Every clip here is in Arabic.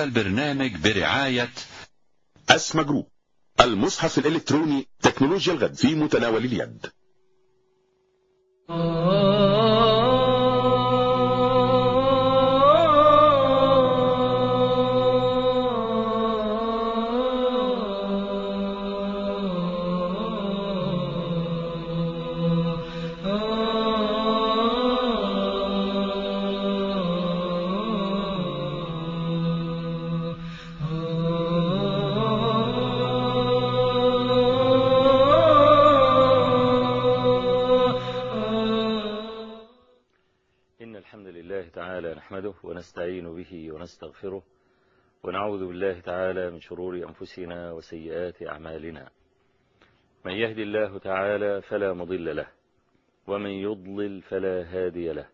هذا البرنامج برعاية أسمى جروب المصحف الإلكتروني تكنولوجيا الغد في متناول اليد. أنفسنا وسيئات أعمالنا. من يهدي الله تعالى فلا مضل له ومن يضلل فلا هادي له.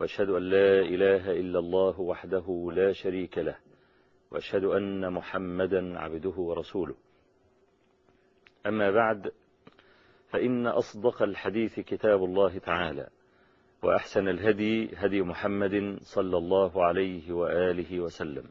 وأشهد أن لا إله إلا الله وحده لا شريك له وأشهد أن محمدا عبده ورسوله. أما بعد فإن أصدق الحديث كتاب الله تعالى وأحسن الهدي هدي محمد صلى الله عليه وآله وسلم.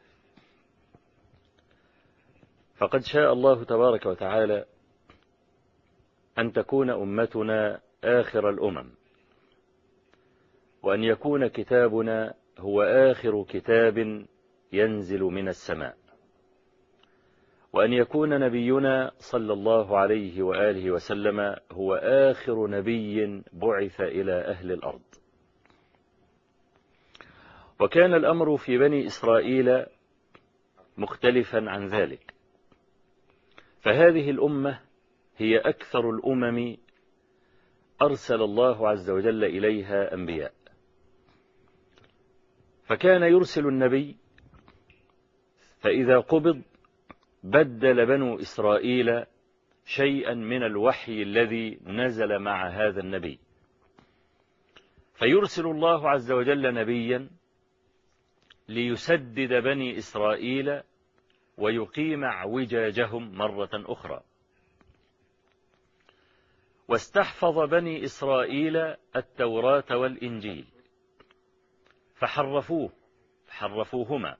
فقد شاء الله تبارك وتعالى أن تكون أمتنا آخر الأمم وأن يكون كتابنا هو آخر كتاب ينزل من السماء وأن يكون نبينا صلى الله عليه وآله وسلم هو آخر نبي بعث إلى أهل الأرض. وكان الأمر في بني إسرائيل مختلفا عن ذلك. فهذه الأمة هي أكثر الأمم أرسل الله عز وجل إليها أنبياء. فكان يرسل النبي فإذا قبض بدل بنو إسرائيل شيئا من الوحي الذي نزل مع هذا النبي. فيرسل الله عز وجل نبيا ليسدد بني إسرائيل ويقيم اعوجاجهم مرة أخرى. واستحفظ بني إسرائيل التوراة والإنجيل. فحرفوه حرفوهما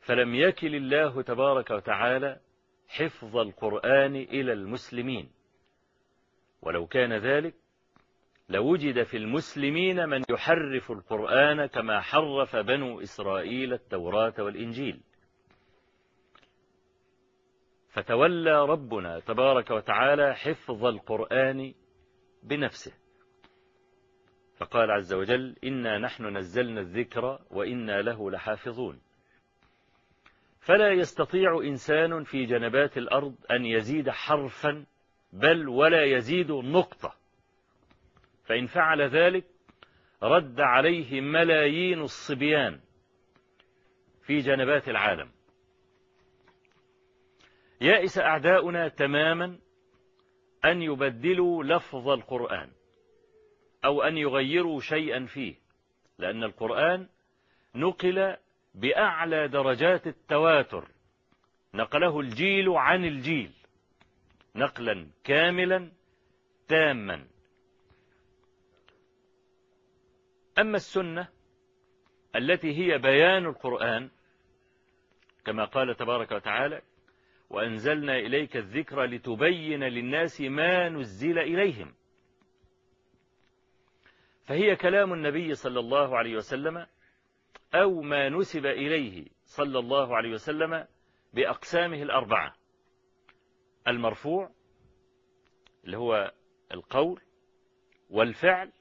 فلم يكل الله تبارك وتعالى حفظ القرآن إلى المسلمين. ولو كان ذلك لوجد في المسلمين من يحرف القرآن كما حرف بنو إسرائيل التوراة والإنجيل. فتولى ربنا تبارك وتعالى حفظ القرآن بنفسه. فقال عز وجل إنا نحن نزلنا الذكر وإنا له لحافظون. فلا يستطيع إنسان في جنبات الأرض أن يزيد حرفا بل ولا يزيد نقطة. فإن فعل ذلك رد عليه ملايين الصبيان في جنبات العالم. يائس أعداؤنا تماما أن يبدلوا لفظ القرآن أو أن يغيروا شيئا فيه لأن القرآن نقل بأعلى درجات التواتر. نقله الجيل عن الجيل نقلا كاملا تاما. أما السنة التي هي بيان القرآن كما قال تبارك وتعالى وأنزلنا إليك الذكر لتبين للناس ما نزل إليهم. فهي كلام النبي صلى الله عليه وسلم أو ما نسب إليه صلى الله عليه وسلم بأقسامه الأربعة. المرفوع اللي هو القول والفعل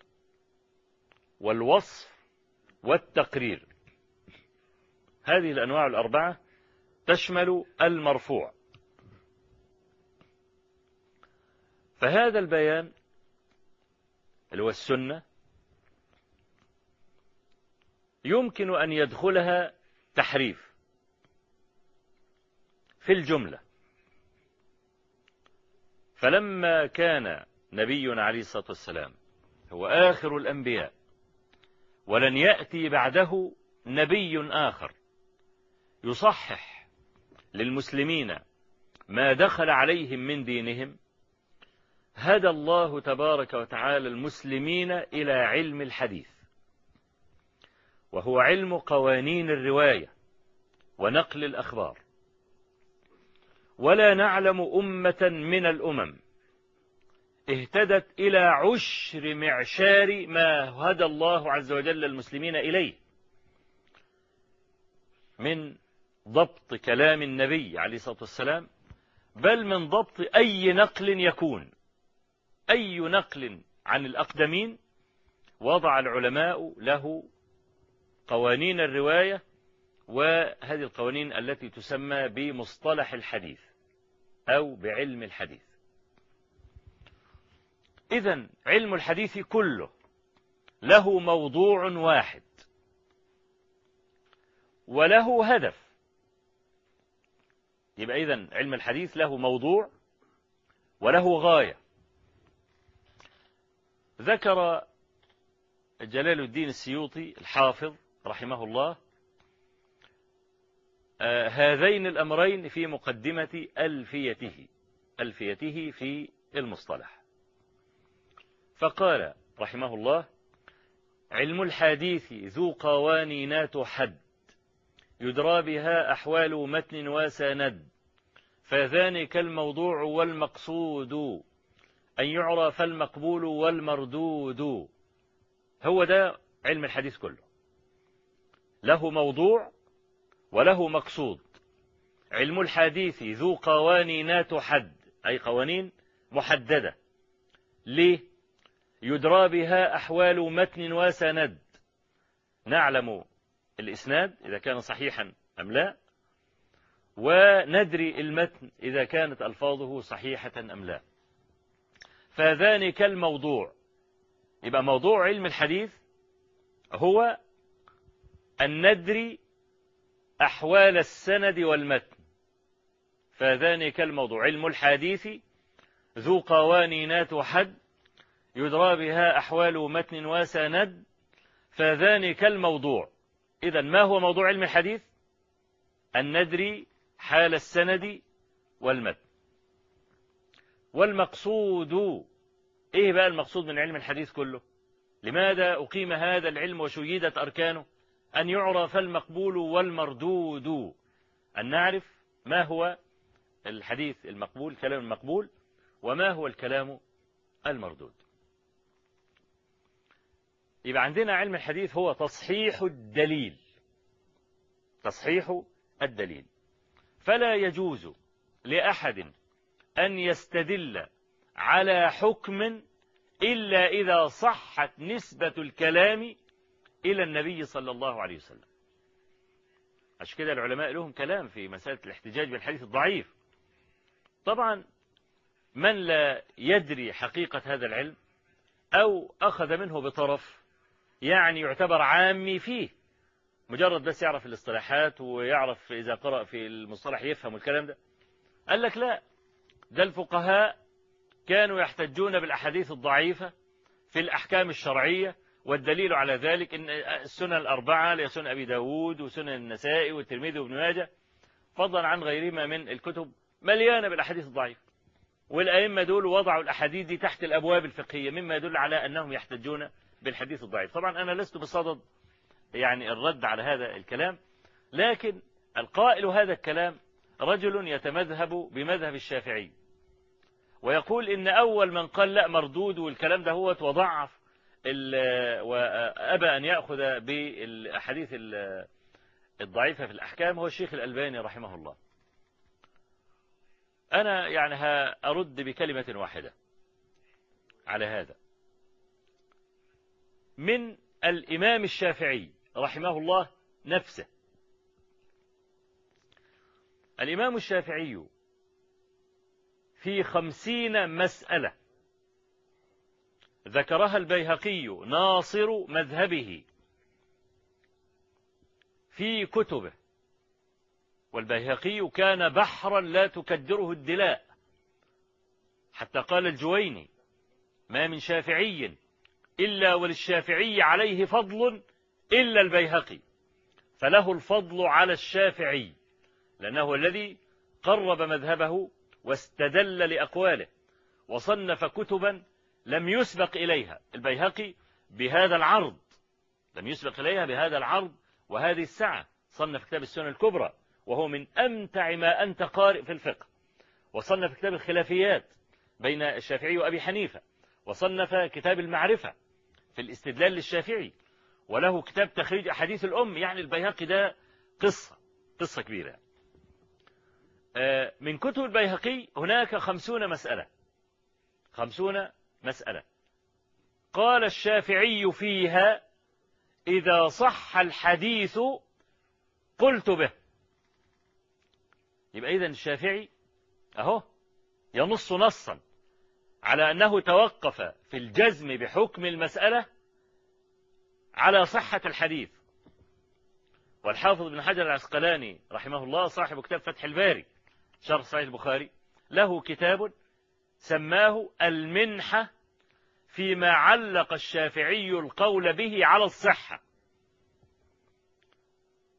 والوصف والتقرير. هذه الأنواع الأربعة تشمل المرفوع. فهذا البيان اللي هو السنة يمكن أن يدخلها تحريف في الجملة. فلما كان نبينا عليه الصلاة والسلام هو آخر الأنبياء ولن يأتي بعده نبي آخر يصحح للمسلمين ما دخل عليهم من دينهم هدى الله تبارك وتعالى المسلمين إلى علم الحديث وهو علم قوانين الرواية ونقل الأخبار. ولا نعلم أمة من الأمم اهتدت إلى عشر معشار ما هدى الله عز وجل المسلمين إليه من ضبط كلام النبي عليه الصلاة والسلام بل من ضبط أي نقل يكون. أي نقل عن الأقدمين وضع العلماء له قوانين الرواية وهذه القوانين التي تسمى بمصطلح الحديث أو بعلم الحديث. إذا علم الحديث كله له موضوع واحد وله هدف. يبقى إذا علم الحديث له موضوع وله غاية. ذكر جلال الدين السيوطي الحافظ رحمه الله آه هذين الأمرين في مقدمة ألفيته ألفيته في المصطلح. فقال رحمه الله علم الحديث ذو قوانينات حد يدرى بها أحوال متن وسند فذلك الموضوع والمقصود أن يعرف المقبول والمردود. هو ده علم الحديث كله. له موضوع وله مقصود. علم الحديث ذو قوانينات حد أي قوانين محددة. ليه؟ يدرى بها أحوال متن وسند. نعلم الإسناد إذا كان صحيحا أم لا. وندري المتن إذا كانت ألفاظه صحيحة أم لا. فذلك الموضوع. يبقى موضوع علم الحديث هو أن ندري أحوال السند والمتن. فذلك الموضوع. علم الحديث ذو قوانينات حد يدرى بها أحوال متن وسند. فذلك الموضوع. إذا ما هو موضوع علم الحديث؟ أن ندري حال السند والمتن. والمقصود إيه بقى المقصود من علم الحديث كله؟ لماذا أقيم هذا العلم وشيدت أركانه؟ أن يعرف المقبول والمردود. أن نعرف ما هو الحديث المقبول كلام المقبول وما هو الكلام المردود. يبقى عندنا علم الحديث هو تصحيح الدليل. تصحيح الدليل. فلا يجوز لأحد أن يستدل على حكم إلا إذا صحت نسبة الكلام إلى النبي صلى الله عليه وسلم. عشان كده العلماء لهم كلام في مسألة الاحتجاج بالحديث الضعيف. طبعا من لا يدري حقيقة هذا العلم أو أخذ منه بطرف يعني يعتبر عامي فيه مجرد بس يعرف الاصطلاحات ويعرف إذا قرأ في المصطلح يفهم الكلام ده. قال لك لا ده الفقهاء كانوا يحتجون بالأحاديث الضعيفة في الأحكام الشرعية والدليل على ذلك أن السنن الأربعة لسنن أبي داود وسنن النسائي والترمذي وابن ماجه فضلا عن غيرهما من الكتب مليانة بالأحاديث الضعيفة. والأئمة دول وضعوا الأحاديث دي تحت الأبواب الفقهية مما يدل على أنهم يحتجون بالحديث الضعيف. طبعا أنا لست بصدد يعني الرد على هذا الكلام لكن القائل هذا الكلام رجل يتمذهب بمذهب الشافعي. ويقول إن أول من قال لا مردود والكلام ده هو وضعف وأبى أن يأخذ بالأحاديث الضعيفة في الأحكام هو الشيخ الألباني رحمه الله. أنا يعني هأرد بكلمة واحدة على هذا. من الإمام الشافعي رحمه الله نفسه. الإمام الشافعي في خمسين مسألة. ذكرها البيهقي ناصر مذهبه في كتبه. والبيهقي كان بحرا لا تكدره الدلاء. حتى قال الجويني ما من شافعي إلا وللشافعي عليه فضل إلا البيهقي. فله الفضل على الشافعي لأنه الذي قرب مذهبه واستدل لأقواله وصنف كتبا لم يسبق إليها. البيهقي بهذا العرض لم يسبق إليها بهذا العرض وهذه السعة صنف كتاب السنة الكبرى وهو من أمتع ما أنت قارئ في الفقه. وصنف كتاب الخلافيات بين الشافعي وأبي حنيفة وصنف كتاب المعرفة في الاستدلال للشافعي وله كتاب تخريج أحاديث الأم. يعني البيهقي ده قصة قصة كبيرة. من كتب البيهقي هناك خمسون مسألة. خمسون مسألة. قال الشافعي فيها إذا صح الحديث قلت به. يبقى إذن الشافعي أهو ينص نصا على أنه توقف في الجزم بحكم المسألة على صحة الحديث. والحافظ بن حجر العسقلاني رحمه الله صاحب كتاب فتح الباري شرح صحيح البخاري. له كتاب سماه المنحة فيما علق الشافعي القول به على الصحة.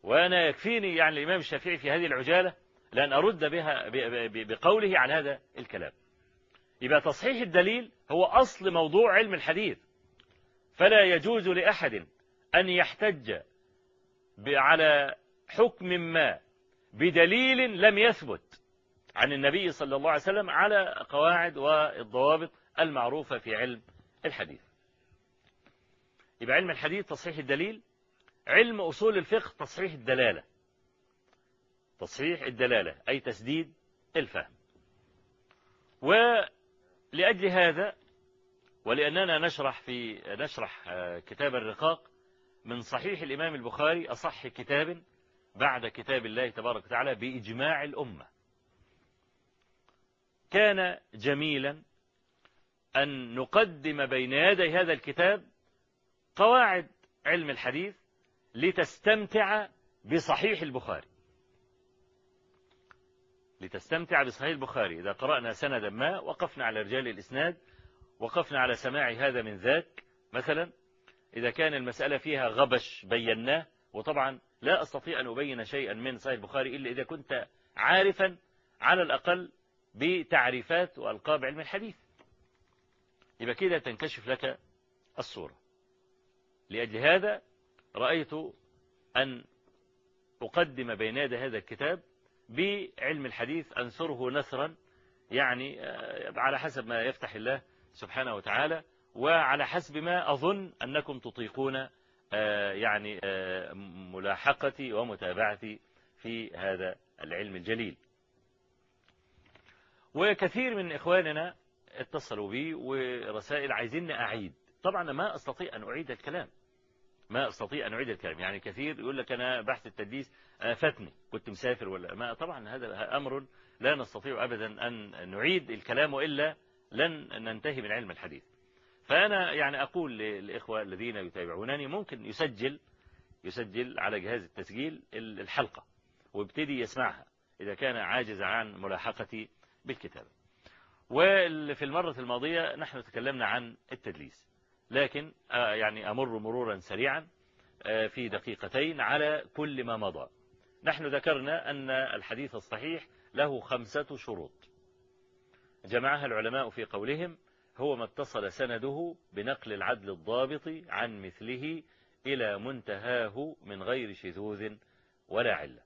وأنا يكفيني يعني الإمام الشافعي في هذه العجالة لأن أرد بها بقوله على هذا الكلام. يبقى تصحيح الدليل هو أصل موضوع علم الحديث. فلا يجوز لأحد أن يحتج على حكم ما بدليل لم يثبت. عن النبي صلى الله عليه وسلم على قواعد والضوابط المعروفة في علم الحديث. يبقى علم الحديث تصحيح الدليل علم أصول الفقه تصحيح الدلالة. تصحيح الدلالة أي تسديد الفهم. ولأجل هذا ولأننا نشرح في نشرح كتاب الرقاق من صحيح الإمام البخاري أصح كتاب بعد كتاب الله تبارك وتعالى بإجماع الأمة. كان جميلا أن نقدم بين يدي هذا الكتاب قواعد علم الحديث لتستمتع بصحيح البخاري. لتستمتع بصحيح البخاري. إذا قرأنا سندا ما وقفنا على رجال الإسناد وقفنا على سماع هذا من ذاك. مثلا إذا كان المسألة فيها غبش بيناه وطبعا لا أستطيع أن أبين شيئا من صحيح البخاري إلا إذا كنت عارفا على الأقل بتعريفات وألقاب علم الحديث. يبقى كده تنكشف لك الصورة. لأجل هذا رأيت أن أقدم بين يدي هذا الكتاب بعلم الحديث أنثره نثرا يعني على حسب ما يفتح الله سبحانه وتعالى وعلى حسب ما أظن أنكم تطيقون يعني ملاحقتي ومتابعتي في هذا العلم الجليل. وكثير من إخواننا اتصلوا بي ورسائل عايزين أعيد. طبعا ما أستطيع أن أعيد الكلام. ما أستطيع أن أعيد الكلام. يعني كثير يقول لك أنا بحث التدليس فاتني كنت مسافر ولا ما طبعا هذا أمر لا نستطيع أبدا أن نعيد الكلام وإلا لن ننتهي من علم الحديث. فأنا يعني أقول للإخوة الذين يتابعونني ممكن يسجل يسجل على جهاز التسجيل الحلقة ويبتدي يسمعها. إذا كان عاجز عن ملاحقتي بالكتابة. وفي المرة الماضية نحن تكلمنا عن التدليس. لكن يعني أمر مرورا سريعا في دقيقتين على كل ما مضى. نحن ذكرنا أن الحديث الصحيح له خمسة شروط. جمعها العلماء في قولهم هو ما اتصل سنده بنقل العدل الضابط عن مثله إلى منتهاه من غير شذوذ ولا علة.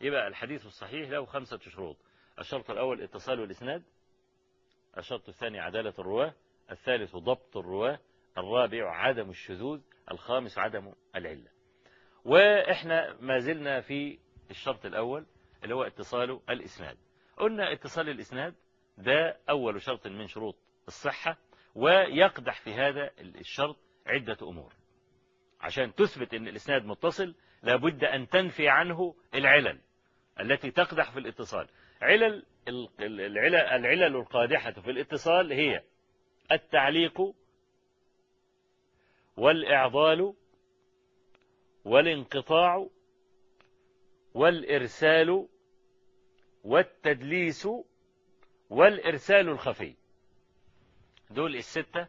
يبقى الحديث الصحيح له خمسة شروط. الشرط الأول اتصال الإسناد الشرط الثاني عدالة الرواة. الثالث ضبط الرواة. الرابع عدم الشذوذ. الخامس عدم العلة. وإحنا ما زلنا في الشرط الأول اللي هو اتصال الإسناد. قلنا اتصال الإسناد ده أول شرط من شروط الصحة ويقدح في هذا الشرط عدة أمور. عشان تثبت أن الإسناد متصل لابد أن تنفي عنه العلل التي تقدح في الاتصال. علل العلل, القادحة في الاتصال هي التعليق والإعضال والانقطاع والإرسال والتدليس والإرسال الخفي. دول الستة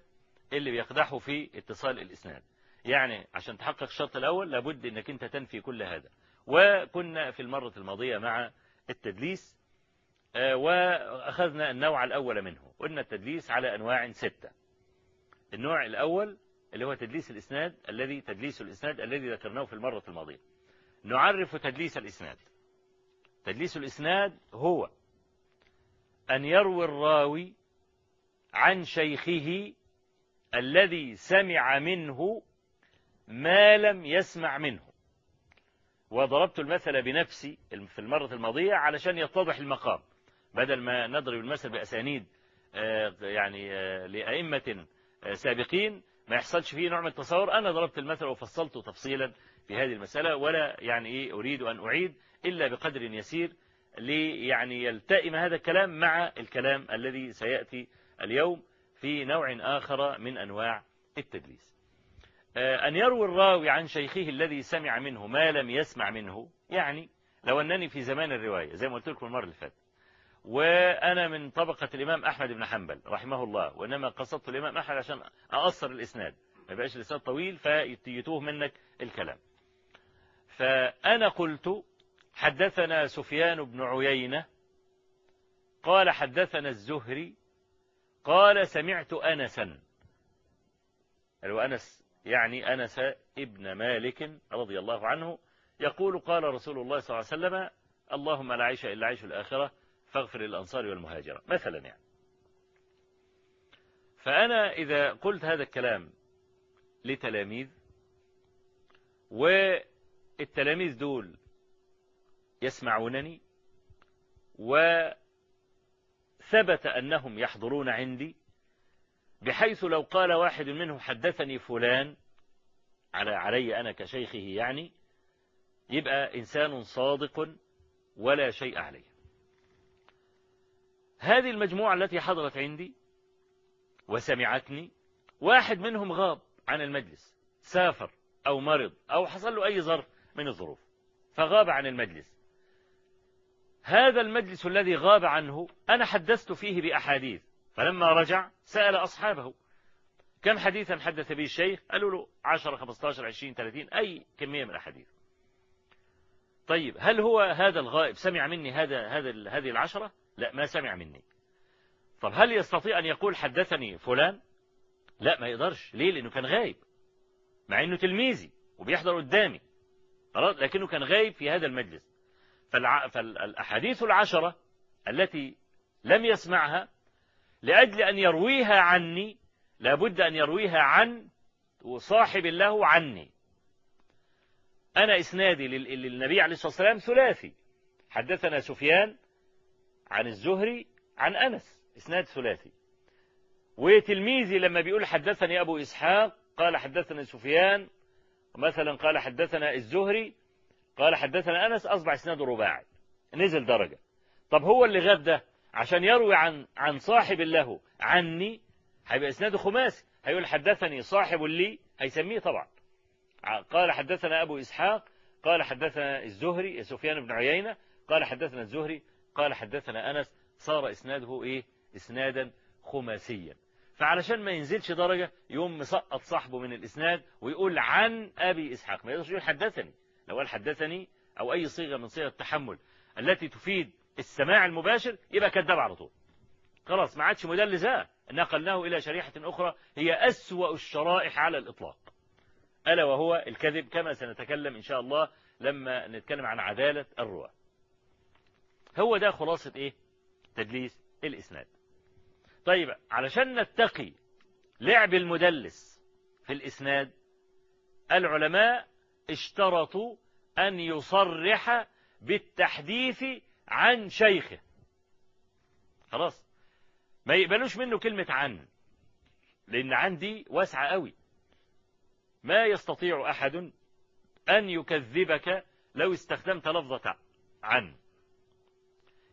اللي بيقدحوا في اتصال الإسناد. يعني عشان تحقق الشرط الأول لابد أنك أنت تنفي كل هذا. وكنا في المرة الماضية مع التدليس وأخذنا النوع الأول منه. قلنا التدليس على أنواع ستة. النوع الأول اللي هو تدليس الإسناد الذي تدليس الإسناد الذي ذكرناه في المرة الماضية. نعرف تدليس الإسناد. تدليس الإسناد هو أن يروي الراوي عن شيخه الذي سمع منه ما لم يسمع منه. وضربت المثل بنفسي في المرة الماضية علشان يتضح المقام. بدل ما نضرب المثل بأسانيد آه، يعني آه، لأئمة آه، سابقين ما يحصلش فيه نوع من التصور. أنا ضربت المثل وفصلته تفصيلا في هذه المسألة ولا يعني إيه أريد أن أعيد إلا بقدر يسير لي يعني يلتئم هذا الكلام مع الكلام الذي سيأتي اليوم في نوع آخر من أنواع التدليس. أن يروي الراوي عن شيخه الذي سمع منه ما لم يسمع منه يعني لو أنني في زمان الرواية زي ما قلت لكم المرة اللي فاتت وأنا من طبقة الإمام أحمد بن حنبل رحمه الله. وإنما قصدت الإمام أحمد عشان أقصر الإسناد. ما يبقاش الإسناد طويل فيتوه منك الكلام. فأنا قلت حدثنا سفيان بن عيينة قال حدثنا الزهري قال سمعت أنسا. وأنس يعني أنس ابن مالك رضي الله عنه يقول قال رسول الله صلى الله عليه وسلم اللهم لا عيش إلا عيش الآخرة فاغفر للأنصار والمهاجرة مثلا يعني. فأنا إذا قلت هذا الكلام لتلاميذ والتلاميذ دول يسمعونني وثبت أنهم يحضرون عندي بحيث لو قال واحد منهم حدثني فلان على علي أنا كشيخه يعني يبقى إنسان صادق ولا شيء عليه. هذه المجموعة التي حضرت عندي وسمعتني واحد منهم غاب عن المجلس سافر أو مرض أو حصل له أي ظرف من الظروف فغاب عن المجلس. هذا المجلس الذي غاب عنه أنا حدثت فيه بأحاديث فلما رجع سأل أصحابه كم حديثا حدث به الشيخ؟ قالوا له 10 15 20 30 أي كمية من الأحاديث. طيب هل هو هذا الغائب؟ سمع مني هذا هذا هذه العشرة؟ لا ما سمع مني. طب هل يستطيع أن يقول حدثني فلان؟ لا ما يقدرش. ليه؟ لأنه كان غايب مع أنه تلميذي وبيحضر قدامي. خلاص؟ لكنه كان غايب في هذا المجلس. فالأحاديث العشرة التي لم يسمعها لأجل أن يرويها عني لابد أن يرويها عن وصاحب له عني. أنا إسنادي للنبي عليه الصلاة والسلام ثلاثي. حدثنا سفيان عن الزهري عن أنس إسناد ثلاثي. وتلميذي لما بيقول حدثني أبو إسحاق قال حدثنا سفيان مثلا قال حدثنا الزهري قال حدثنا أنس أصبح إسناده رباعي. نزل درجة. طب هو اللي ده عشان يروي عن عن صاحب له عني هيبقى إسناده خماسي هيقول حدثني صاحب لي هيسميه طبعا. قال حدثنا أبو إسحاق قال حدثنا الزهري سفيان بن عيينة قال حدثنا الزهري قال حدثنا أنس صار إسناده إيه؟ إسنادا خماسيا. فعلشان ما ينزلش درجة يوم مسقط صاحبه من الإسناد ويقول عن أبي إسحاق. ما يقدرش يقول حدثني. لو قال حدثني أو أي صيغة من صيغ التحمل التي تفيد السماع المباشر يبقى كذاب على طول. خلاص ما عادش مدلس نقلناه إلى شريحة أخرى هي أسوأ الشرائح على الإطلاق. ألا وهو الكذب كما سنتكلم إن شاء الله لما نتكلم عن عدالة الرواة. هو ده خلاصة إيه؟ تدليس الإسناد. طيب علشان نتقي لعب المدلس في الإسناد العلماء اشترطوا أن يصرح بالتحديث عن شيخه. خلاص. ما يقبلوش منه كلمة عن لأن عندي واسعة قوي. ما يستطيع أحد أن يكذبك لو استخدمت لفظة عن.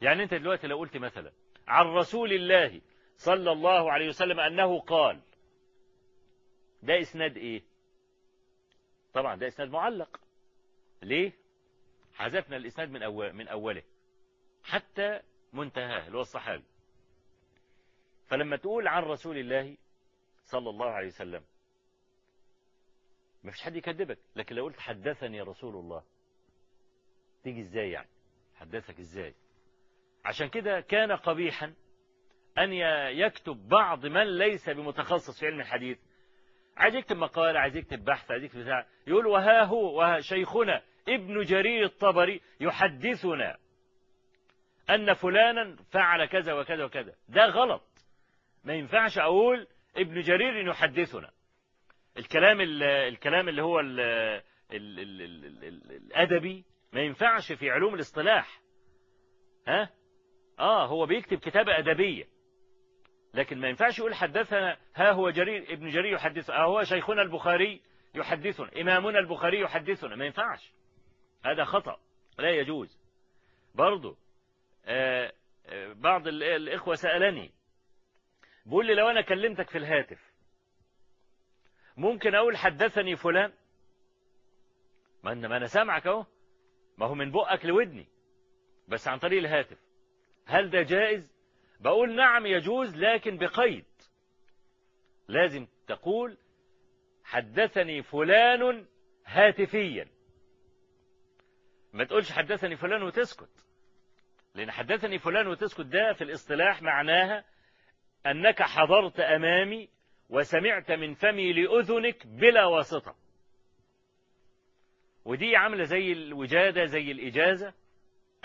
يعني أنت دلوقتي لو قلت مثلا عن رسول الله صلى الله عليه وسلم أنه قال ده إسناد إيه؟ طبعا ده إسناد معلق. ليه؟ حذفنا الإسناد من أول من أوله حتى منتهاه اللي هو الصحابي. فلما تقول عن رسول الله صلى الله عليه وسلم ما فيش حد يكذبك لكن لو قلت حدثني رسول الله تيجي إزاي يعني؟ حدثك إزاي؟ عشان كده كان قبيحا أن يكتب بعض من ليس بمتخصص في علم الحديث. عايز يكتب مقالة عايز يكتب بحث عايز يكتب بتاع. يقول وها هو وها شيخنا ابن جرير الطبري يحدثنا أن فلانا فعل كذا وكذا وكذا. ده غلط. ما ينفعش أقول ابن جرير يحدثنا. الكلام الكلام اللي هو ال ال ال ال ال الأدبي ما ينفعش في علوم الاصطلاح. ها؟ آه هو بيكتب كتابة أدبية. لكن ما ينفعش يقول حدثنا ها هو جرير ابن جرير يحدثنا ها هو شيخنا البخاري يحدثنا إمامنا البخاري يحدثنا. ما ينفعش. هذا خطأ. لا يجوز. برضو آه آه بعض الإخوة سألني بيقول لي لو أنا كلمتك في الهاتف ممكن أقول حدثني فلان؟ ما أنا سامعك أهو. ما هو من بقك لودني بس عن طريق الهاتف. هل ده جائز؟ بقول نعم يجوز لكن بقيد. لازم تقول حدثني فلان هاتفيا. ما تقولش حدثني فلان وتسكت. لأن حدثني فلان وتسكت ده في الاصطلاح معناها أنك حضرت أمامي وسمعت من فمي لأذنك بلا واسطة. ودي عاملة زي الوجادة زي الإجازة.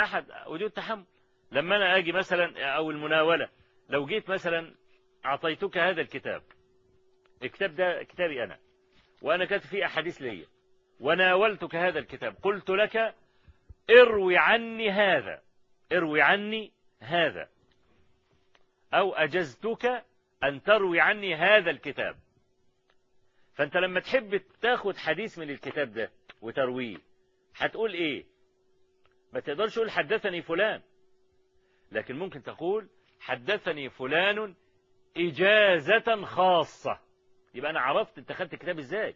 أحد وجود تحمل. لما أنا أجي مثلا أو المناولة لو جيت مثلا أعطيتك هذا الكتاب الكتاب ده كتابي أنا وأنا كاتب فيه أحاديث ليا وناولتك هذا الكتاب قلت لك اروي عني هذا اروي عني هذا أو أجزتك أن تروي عني هذا الكتاب. فأنت لما تحب تاخد حديث من الكتاب ده وترويه هتقول إيه؟ ما تقدرش تقول حدثني فلان. لكن ممكن تقول حدثني فلان إجازة خاصة. يبقى أنا عرفت أنت خدت الكتاب إزاي.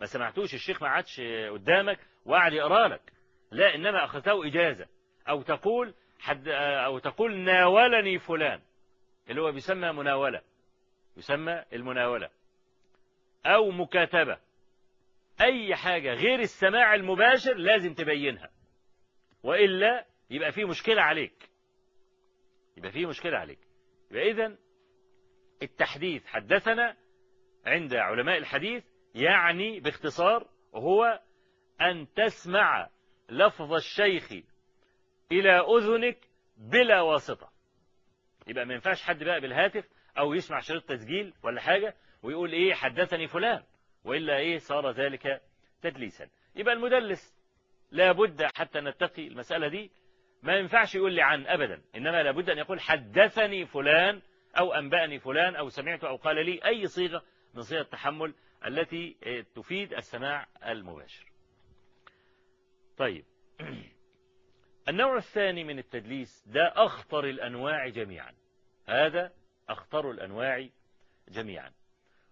ما سمعتوش الشيخ ما عادش قدامك وقعد يقرأ لك. لا إنما أخذته إجازة. أو تقول حد أو تقول ناولني فلان. اللي هو بيسمى مناولة. يسمى المناولة. أو مكاتبة. أي حاجة غير السماع المباشر لازم تبينها. وإلا يبقى فيه مشكلة عليك. يبقى فيه مشكلة عليك. يبقى إذن التحديث حدثنا عند علماء الحديث يعني باختصار هو أن تسمع لفظ الشيخ إلى أذنك بلا واسطة. يبقى ما ينفعش حد بقى بالهاتف أو يسمع شريط تسجيل ولا حاجة ويقول إيه حدثني فلان وإلا إيه صار ذلك تدليسا. يبقى المدلس لابد حتى نتقي المسألة دي ما ينفعش يقول لي عن أبدا. إنما لابد أن يقول حدثني فلان أو أنبأني فلان أو سمعت أو قال لي أي صيغة من صيغ التحمل التي تفيد السماع المباشر. طيب. النوع الثاني من التدليس ده أخطر الأنواع جميعا. هذا أخطر الأنواع جميعا.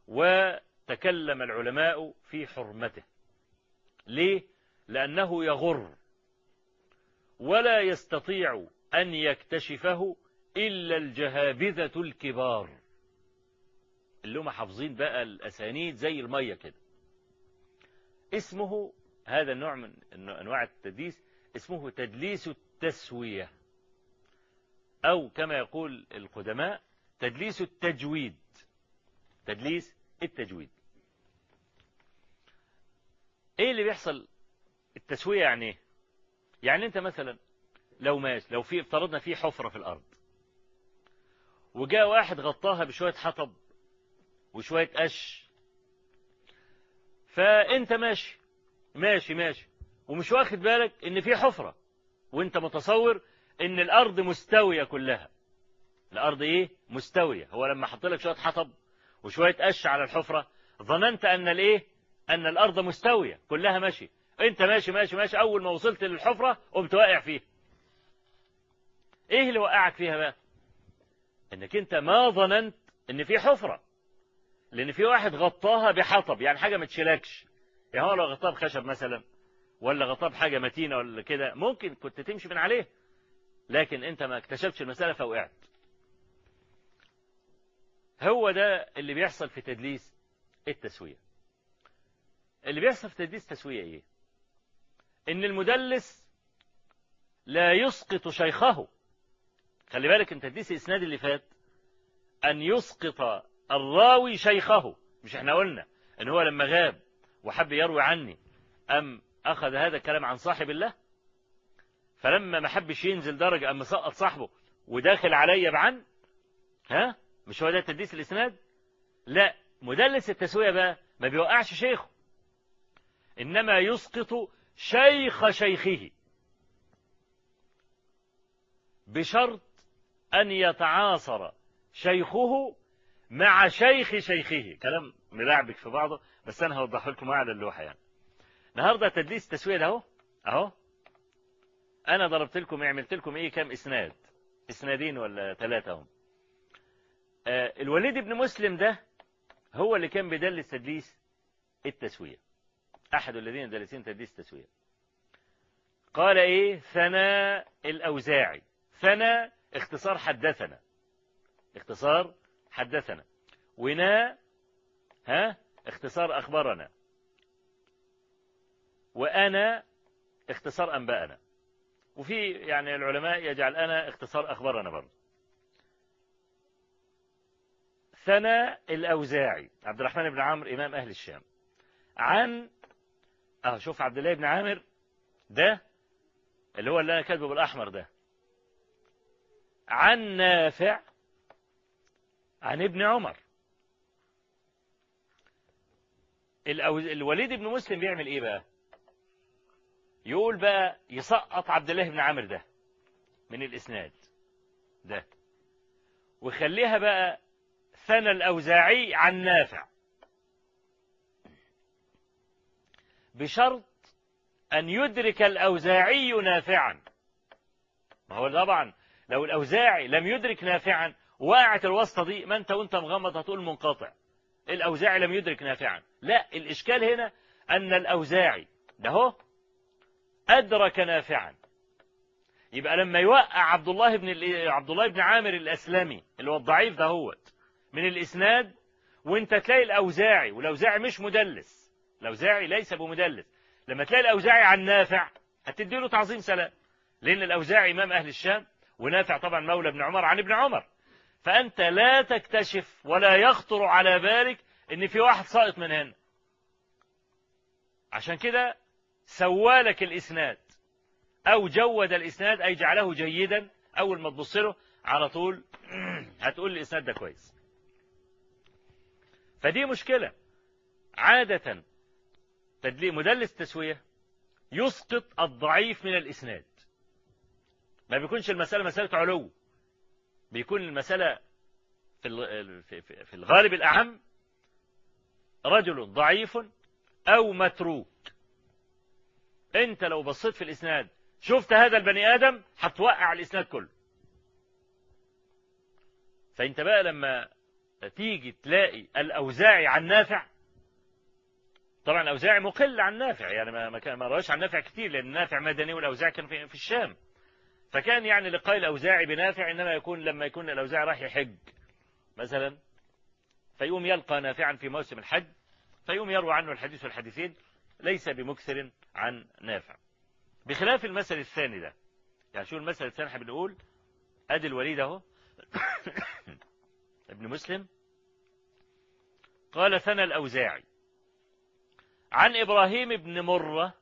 وتكلم العلماء في حرمته. ليه؟ لأنه يغر. ولا يستطيع أن يكتشفه إلا الجهابذة الكبار. اللي هم حافظين بقى الأسانيد زي المية كده. اسمه هذا النوع من أنواع التدليس اسمه تدليس التسوية. أو كما يقول القدماء تدليس التجويد. تدليس التجويد. إيه اللي بيحصل؟ التسوية يعني إيه؟ يعني انت مثلا لو ماشي لو في افترضنا في حفرة في الأرض وجاء واحد غطاها بشوية حطب وشوية قش فانت ماشي ماشي ماشي ومش واخد بالك إن في حفرة وانت متصور إن الأرض مستوية كلها. الأرض إيه؟ مستوية. هو لما حط لك شوية حطب وشوية قش على الحفرة ظننت أن الإيه؟ أن الأرض مستوية كلها ماشي انت ماشي ماشي ماشي اول ما وصلت للحفرة قمت واقع فيها. إيه اللي وقعك فيها بقى؟ انك انت ما ظننت ان في حفرة لأن في واحد غطاها بحطب يعني حاجة ما تشيلكش. يعني هو لو غطاها بخشب مثلا ولا غطاه بحاجة متينة ولا كده ممكن كنت تمشي من عليه. لكن انت ما اكتشفتش المسألة فوقعت. هو ده اللي بيحصل في تدليس التسوية. اللي بيحصل في تدليس التسوية إيه؟ إن المدلس لا يسقط شيخه. خلي بالك ان تدليس الإسناد اللي فات. أن يسقط الراوي شيخه. مش إحنا قلنا إن هو لما غاب وحب يروي عني أم أخذ هذا الكلام عن صاحب الله؟ فلما ما حبش ينزل درجة أم سقط صاحبه وداخل عليا بعن ها؟ مش هو ده تدليس الإسناد؟ لا مدلس التسوية بقى ما بيوقعش شيخه. إنما يسقط شيخ شيخه. بشرط أن يتعاصر شيخه مع شيخ شيخه. كلام ملعبك في بعضه بس أنا هوضحه لكم على اللوحة يعني. النهارده تدليس التسويه ده أهو. أهو. أنا ضربت لكم عملت لكم إيه؟ كام إسناد؟ إسنادين ولا ثلاثة هم؟ آه الوليد بن مسلم ده هو اللي كان بيدلس تدليس التسوية. أحد الذين دلسين تدليس التسوية. قال إيه؟ ثناء الأوزاعي. ثنى اختصار حدثنا. اختصار حدثنا. ونا ها؟ اختصار أخبرنا. وأنا اختصار أنبأنا. وفي يعني العلماء يجعل أنا اختصار أخبرنا برضه. ثنى الأوزاعي. عبد الرحمن بن عمرو إمام أهل الشام. عن آه شوف عبد الله بن عامر ده اللي هو اللي أنا كاتبه بالأحمر ده. عن نافع عن ابن عمر. الوليد بن مسلم بيعمل إيه بقى؟ يقول بقى يسقط عبد الله بن عامر ده من الإسناد ده ويخليها بقى ثنى الأوزاعي عن نافع. بشرط أن يدرك الأوزاعي نافعا. ما هو طبعا لو الأوزاعي لم يدرك نافعا وقعت الواسطة دي ما أنت وأنت مغمض هتقول منقطع. الأوزاعي لم يدرك نافعا. لا الإشكال هنا أن الأوزاعي ده هو أدرك نافعا. يبقى لما يوقع عبد الله بن عبد الله بن عامر الأسلمي اللي هو الضعيف ده هو من الإسناد وأنت تلاقي الأوزاعي والأوزاعي مش مدلس الأوزاعي ليس بمدلس. لما تلاقي الأوزاعي عن نافع هتدي له تعظيم سلام. لأن الأوزاعي إمام أهل الشام ونافع طبعا مولى ابن عمر عن ابن عمر. فأنت لا تكتشف ولا يخطر على بالك إن في واحد ساقط من هنا. عشان كده سوالك الإسناد. أو جود الإسناد أي جعله جيدا أول ما تبص له على طول هتقول الإسناد ده كويس. فدي مشكلة. عادة مدلس تسوية يسقط الضعيف من الإسناد. ما بيكونش المسألة مسألة علو. بيكون المسألة في الغالب الأعم رجل ضعيف أو متروك. أنت لو بصيت في الإسناد شفت هذا البني آدم هتوقع الإسناد كله. فأنت بقى لما تيجي تلاقي الأوزاعي عن نافع طبعا الأوزاعي مقل عن نافع يعني ما ما ما رواش عن نافع كتير لأن نافع مدني والأوزاعي كان في, في الشام. فكان يعني لقاء الأوزاعي بنافع إنما يكون لما يكون الأوزاعي راح يحج مثلا. فيقوم يلقى نافعا في موسم الحج فيقوم يروى عنه الحديث والحديثين ليس بمكثر عن نافع. بخلاف المثل الثاني ده يعني شو المثل الثاني إحنا بنقول أدي الوليد أهو. ابن مسلم. قال ثنى الأوزاعي. عن إبراهيم بن مرة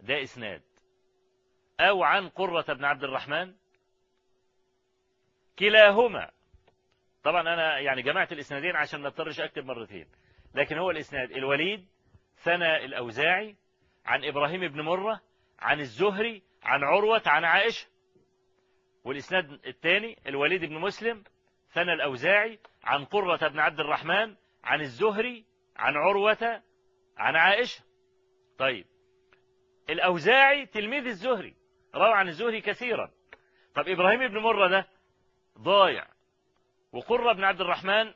ده إسناد. أو عن قرة بن عبد الرحمن كلاهما. طبعا أنا يعني جمعت الإسنادين عشان ما اضطرش أكتب مرتين لكن هو الإسناد. الوليد ثنى الأوزاعي عن إبراهيم بن مرة عن الزهري عن عروة عن عائشة. والإسناد الثاني الوليد بن مسلم ثنى الأوزاعي عن قرة بن عبد الرحمن عن الزهري عن عروة عن عائشة. طيب. الأوزاعي تلميذ الزهري روى عن الزهري كثيرا. طب إبراهيم بن مرة ده ضايع. وقرة بن عبد الرحمن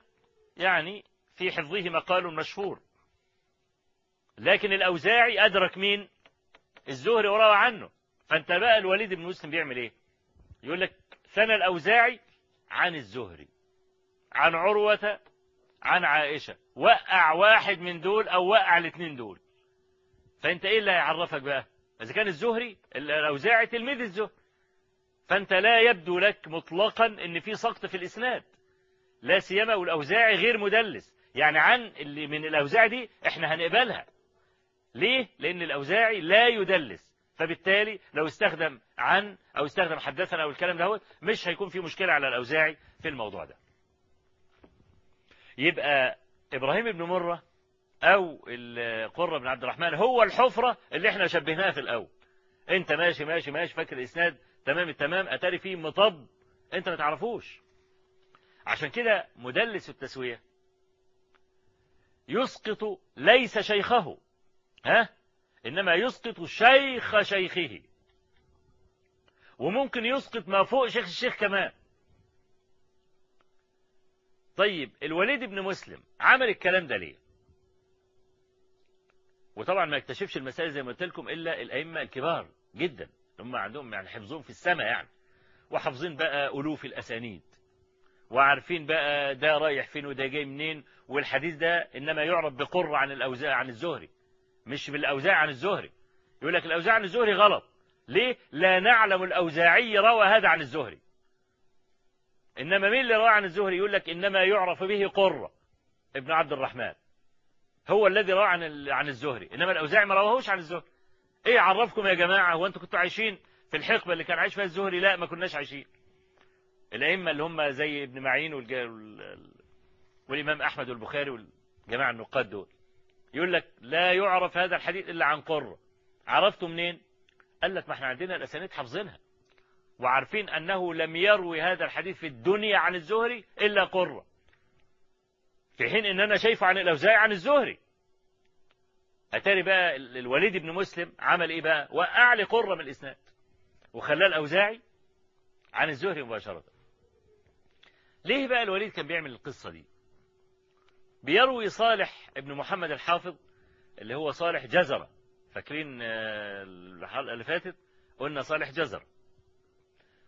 يعني في حفظه مقال مشهور. لكن الأوزاعي أدرك مين؟ الزهري وروى عنه. فأنت بقى الوليد بن مسلم بيعمل إيه؟ يقول لك ثنى الأوزاعي عن الزهري عن عروة عن عائشة. وقع واحد من دول أو وقع الاثنين دول. فأنت إيه اللي هيعرفك بقى؟ إذا كان الزهري الأوزاعي تلميذ الزهري. فأنت لا يبدو لك مطلقا أن في سقط في الإسناد. لا سيما والأوزاعي غير مدلس. يعني عن اللي من الأوزاعي دي إحنا هنقبلها. ليه؟ لأن الأوزاعي لا يدلس. فبالتالي لو استخدم عن أو استخدم حدثنا أو الكلام ده مش هيكون في مشكلة على الأوزاعي في الموضوع ده. يبقى إبراهيم بن مرة أو القرة بن عبد الرحمن هو الحفرة اللي إحنا شبهناها في الأول. أنت ماشي ماشي ماشي فاكر الإسناد؟ تمام التمام. أتاري فيه مطب. أنت ما تعرفوش. عشان كده مدلس التسوية. يسقط ليس شيخه. ها؟ إنما يسقط شيخ شيخه. وممكن يسقط ما فوق شيخ الشيخ كمان. طيب الوليد بن مسلم عمل الكلام ده ليه؟ وطبعا ما يكتشفش المسائل زي ما قلت لكم إلا الأئمة الكبار جدا هم عندهم يعني حفظهم في السماء يعني وحافظين بقى ألوف الأسانيد وعارفين بقى ده رايح فين وده جاي منين والحديث ده إنما يعرف بقر عن الأوزاع عن الزهري مش بالأوزاع عن الزهري. يقول لك الأوزاع عن الزهري غلط. ليه؟ لا نعلم الأوزاعي روى هذا عن الزهري. إنما مين اللي روى عن الزهري؟ يقول لك إنما يعرف به قرة ابن عبد الرحمن. هو الذي روى عن عن الزهري. إنما الأوزاعي ما رواهوش عن الزهري. إيه عرفكم يا جماعة هو أنتوا كنتوا عايشين في الحقبة اللي كان عايش فيها الزهري؟ لا ما كناش عايشين. الأئمة اللي هم زي ابن معين. والإمام أحمد والبخاري والجماعة النقاد دول. يقول لك لا يعرف هذا الحديث إلا عن قرة. عرفته منين؟ قال لك ما إحنا عندنا الأسانيد حافظينها. وعارفين أنه لم يروي هذا الحديث في الدنيا عن الزهري إلا قرة. في حين أن أنا شايفه عن الأوزاعي عن الزهري. أتاري بقى الوليد بن مسلم عمل إيه بقى؟ وقع لي قرة من الإسناد. وخلاه الأوزاعي عن الزهري مباشرة. ليه بقى الوليد كان بيعمل القصة دي؟ بيروي صالح ابن محمد الحافظ اللي هو صالح جزرة. فاكرين الحلقة اللي فاتت؟ قلنا صالح جزر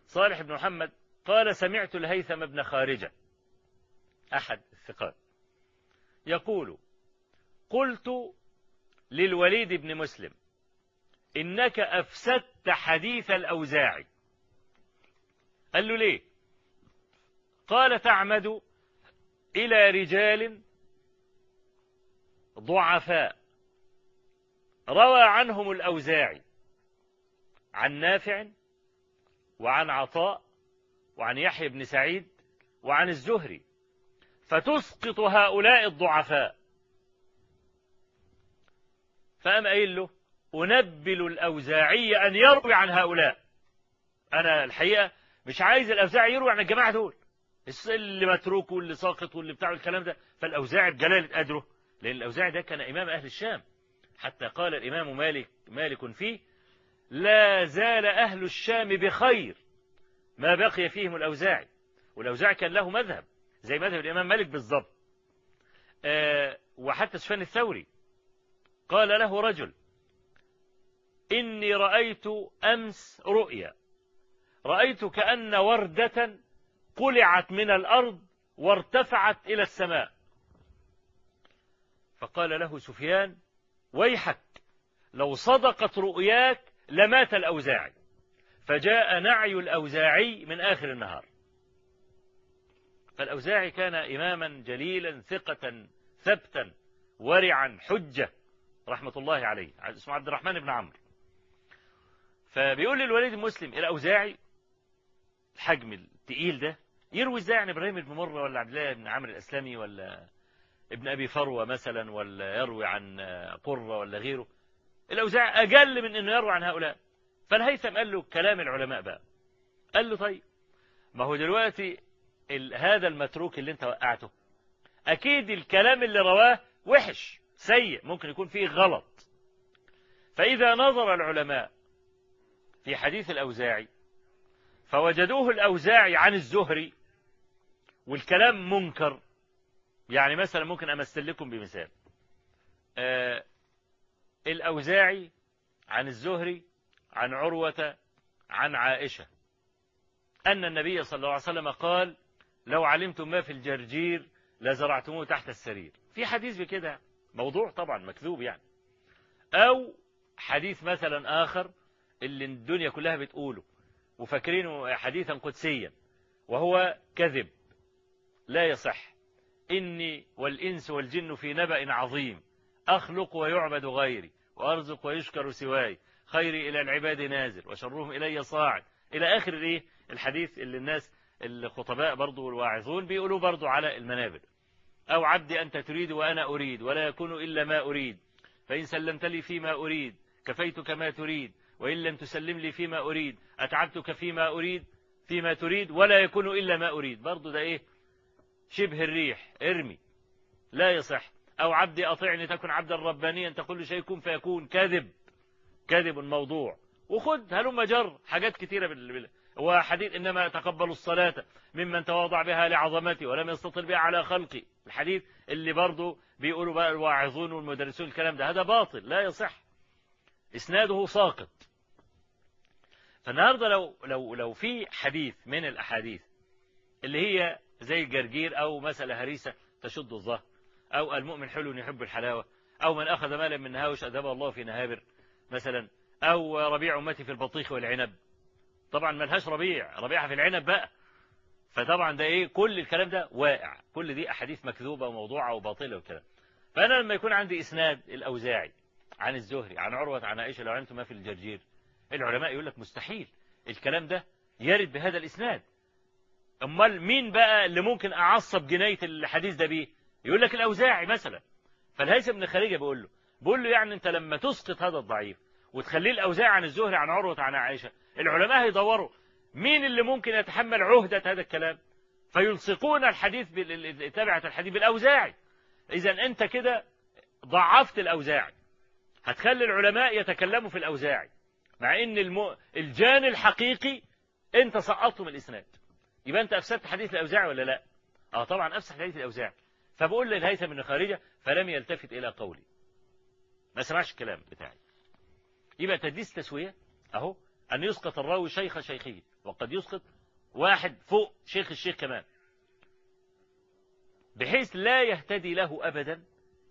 صالح بن محمد قال سمعت الهيثم بن خارجة أحد الثقات يقول قلت للوليد بن مسلم إنك أفسدت حديث الأوزاعي. قال له ليه؟ قال تعمد إلى رجال ضعفاء. روى عنهم الأوزاعي عن نافع وعن عطاء وعن يحيى بن سعيد وعن الزهري فتسقط هؤلاء الضعفاء. فقام قايل له أنبل الأوزاعي أن يروي عن هؤلاء. أنا الحقيقة مش عايز الأوزاعي يروي عن الجماعة دول. اللي متروك واللي ساقط واللي بتاع الكلام ده. فالأوزاعي بجلالة قدره لأن الأوزاعي ده كان إمام أهل الشام. حتى قال الإمام مالك مالك فيه لا زال أهل الشام بخير. ما بقي فيهم الأوزاعي. والأوزاعي كان له مذهب زي مذهب الإمام مالك بالضبط. أه وحتى سفيان الثوري قال له رجل إني رأيت أمس رؤيا. رأيت كأن وردة قلعت من الأرض وارتفعت إلى السماء. فقال له سفيان ويحك لو صدقت رؤياك لمات الأوزاعي فجاء نعي الأوزاعي من آخر النهار. فالأوزاعي كان إماما جليلا ثقة ثبتا ورعا حجة رحمة الله عليه. اسمه عبد الرحمن بن عمرو. فبيقول للوليد المسلم الأوزاعي الحجم التقيل ده يروي إزاي عن إبراهيم بن مرة ولا عبد الله بن عمرو الأسلمي ولا ابن أبي فروة مثلا ولا يروي عن قرة ولا غيره؟ الاوزاعي أجل من إنه يروي عن هؤلاء. فالهيثم قال له كلام العلماء بقى. قال له طيب ما هو دلوقتي. هذا المتروك اللي انت وقعته أكيد الكلام اللي رواه وحش سيء ممكن يكون فيه غلط. فإذا نظر العلماء في حديث الأوزاعي فوجدوه الأوزاعي عن الزهري والكلام منكر. يعني مثلا ممكن أمثل لكم بمثال. الأوزاعي عن الزهري عن عروة عن عائشة. أن النبي صلى الله عليه وسلم قال لو علمتم ما في الجرجير لزرعتموه تحت السرير. في حديث بكده موضوع طبعا مكذوب يعني. أو حديث مثلا آخر اللي الدنيا كلها بتقوله وفاكرينه حديثا قدسيا وهو كذب لا يصح إني والإنس والجن في نبأ عظيم. أخلق ويعبد غيري وأرزق ويشكر سواي. خيري إلى العباد نازل وشرهم إلي صاعد. إلى آخر الإيه الحديث اللي الناس الخطباء برضو والواعظون بيقولوا برضو على المنابر. أو عبدي أنت تريد وأنا أريد ولا يكون إلا ما أريد. فإن سلمت لي فيما أريد كفيتك ما تريد. وإن لم تسلم لي فيما أريد أتعبتك فيما أريد فيما تريد ولا يكون إلا ما أريد. برضو ده إيه؟ شبه الريح ارمي. لا يصح. أو عبدي أطيعني تكن عبدا ربانيا تقول شيء يكون فيكون كذب كذب موضوع. وخد هلم جر حاجات كثيرة بال... وحديث إنما تقبل الصلاة ممن تواضع بها لعظمتي ولم يستطل بها على خلقي. الحديث اللي برضه بيقولوا بقى الواعظون والمدرسون الكلام ده هذا باطل لا يصح. إسناده ساقط. فالنهاردة لو لو لو في حديث من الأحاديث اللي هي زي الجرجير أو مسألة هريسة تشد الظهر أو المؤمن حلو يحب الحلاوة أو من أخذ مالا من نهاوش أدبه الله في نهابر مثلا أو ربيع أمتي في البطيخ والعنب. طبعا ملهاش ربيع ربيعها في العنب بقى. فطبعا ده إيه كل الكلام ده واقع كل دي أحاديث مكذوبة وموضوعة وباطلة والكلام فأنا لما يكون عندي إسناد الأوزاعي عن الزهري عن عروة عن عائشة لو علمت ما في الجرجير العلماء يقول لك مستحيل الكلام ده يرد بهذا الإسناد. أمال مين بقى اللي ممكن أعصب جناية الحديث ده بيه؟ يقول لك الأوزاعي مثلا فالهيثم بن خارجه بيقول له بيقول له يعني أنت لما تسقط هذا الضعيف وتخليه الأوزاعي عن الزهري عن عروة عن عائشة العلماء هيدوروا مين اللي ممكن يتحمل عهدة هذا الكلام؟ فيلصقون الحديث تبعة الحديث بالأوزاعي. إذا أنت كده ضعفت الأوزاعي. هتخلي العلماء يتكلموا في الأوزاعي مع أن. الجان الحقيقي أنت سقطته من الإسناد يبقى أنت أفسدت حديث الأوزاعي ولا لا؟ أه طبعا أفسد حديث الأوزاعي. فبقول للهيثم بن خارجة فلم يلتفت إلى قولي. ما سمعش الكلام بتاعي. يبقى تدليس تسوية. أهو أن يسقط الراوي شيخ شيخه وقد يسقط واحد فوق شيخ الشيخ كمان. بحيث لا يهتدي له أبدا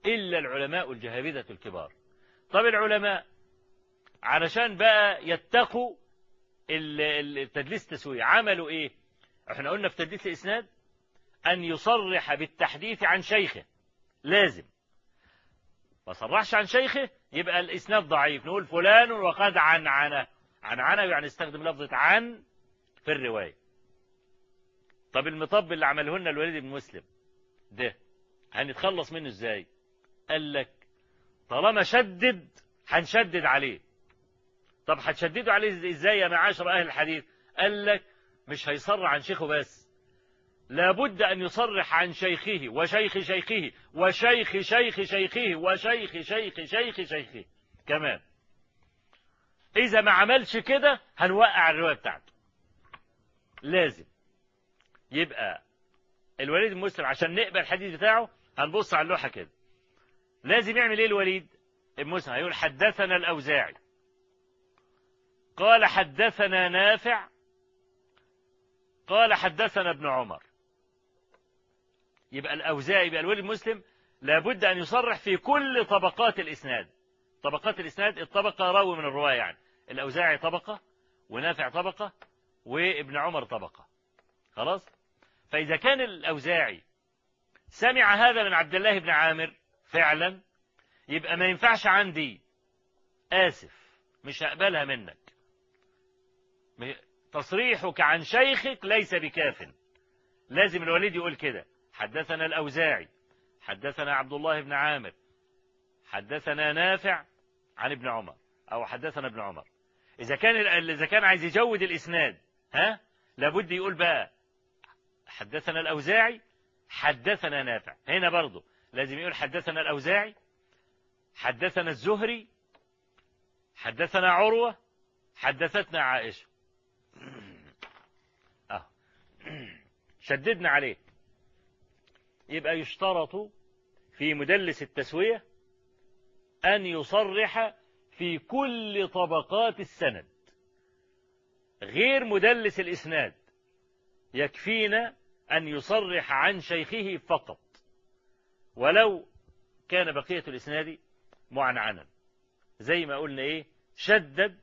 إلا العلماء الجهابذة الكبار. طب العلماء علشان بقى يتقوا التدليس التسوية عملوا إيه؟ إحنا قلنا في تدليس الإسناد أن يصرح بالتحديث عن شيخه. لازم. ما صرحش عن شيخه يبقى الإسناد ضعيف. نقول فلان وقد عن عنه عن عنه يعني استخدم لفظة عن في الرواية. طب المطب اللي عمله لنا الوليد بن مسلم ده هنتخلص منه إزاي؟ قال لك طالما شدد هنشدد عليه. طب هتشددوا عليه إزاي يا معاشر أهل الحديث؟ قال لك مش هيصرح عن شيخه بس. لابد أن يصرح عن شيخه وشيخ شيخه وشيخ شيخ شيخه وشيخ شيخ شيخ شيخه. كمان. إذا ما عملش كده هنوقع الرواية بتاعته. لازم. يبقى الوليد المسلم عشان نقبل الحديث بتاعه هنبص على اللوحة كده. لازم يعمل إيه الوليد؟ المسلم هيقول حدثنا الأوزاعي. قال حدثنا نافع. قال حدثنا ابن عمر. يبقى الأوزاعي يبقى الوليد المسلم لابد أن يصرح في كل طبقات الإسناد. طبقات الإسناد الطبقة راوي من الرواية يعني. الأوزاعي طبقة ونافع طبقة وابن عمر طبقة. خلاص؟ فإذا كان الأوزاعي سمع هذا من عبد الله بن عامر فعلا يبقى ما ينفعش عندي. آسف مش هقبلها منك. تصريحك عن شيخك ليس بكاف. لازم الوليد يقول كده. حدثنا الأوزاعي حدثنا عبد الله بن عامر حدثنا نافع عن ابن عمر أو حدثنا ابن عمر. إذا كان إذا كان عايز يجود الإسناد ها؟ لابد يقول بقى حدثنا الأوزاعي حدثنا نافع. هنا برضه لازم يقول حدثنا الأوزاعي حدثنا الزهري حدثنا عروة حدثتنا عائشة. أه. شددنا عليه. يبقى يشترط في مدلس التسوية أن يصرح في كل طبقات السند. غير مدلس الإسناد يكفينا أن يصرح عن شيخه فقط ولو كان بقية الإسناد معنعنا. زي ما قلنا إيه شدد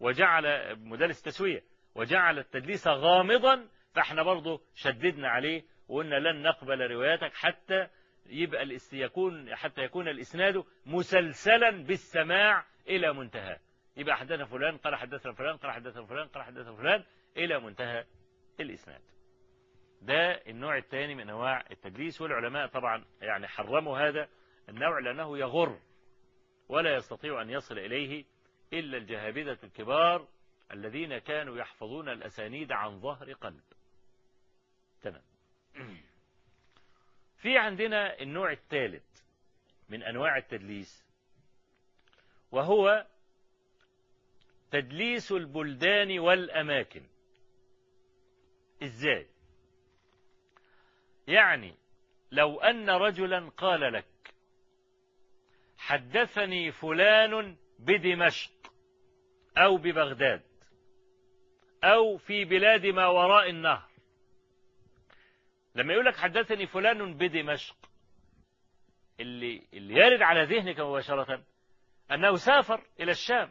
وجعل مدرس تسوية وجعل التدليس غامضا فإحنا برضه شددنا عليه وقلنا لن نقبل رواياتك حتى يبقى يكون حتى يكون الإسناد مسلسلا بالسماع إلى منتهى. يبقى حدثنا فلان قال حدثنا فلان قال حدثنا فلان قال حدثنا فلان إلى منتهى الإسناد. ده النوع الثاني من أنواع التدليس والعلماء طبعا يعني حرموا هذا النوع لأنه يغر ولا يستطيع أن يصل إليه إلا الجهابذة الكبار الذين كانوا يحفظون الأسانيد عن ظهر قلب. تمام. في عندنا النوع الثالث من أنواع التدليس وهو تدليس البلدان والأماكن. إزاي؟ يعني لو أن رجلا قال لك حدثني فلان بدمشق أو ببغداد أو في بلاد ما وراء النهر. لما يقول لك حدثني فلان بدمشق اللي, اللي يرد على ذهنك مباشرة أنه سافر إلى الشام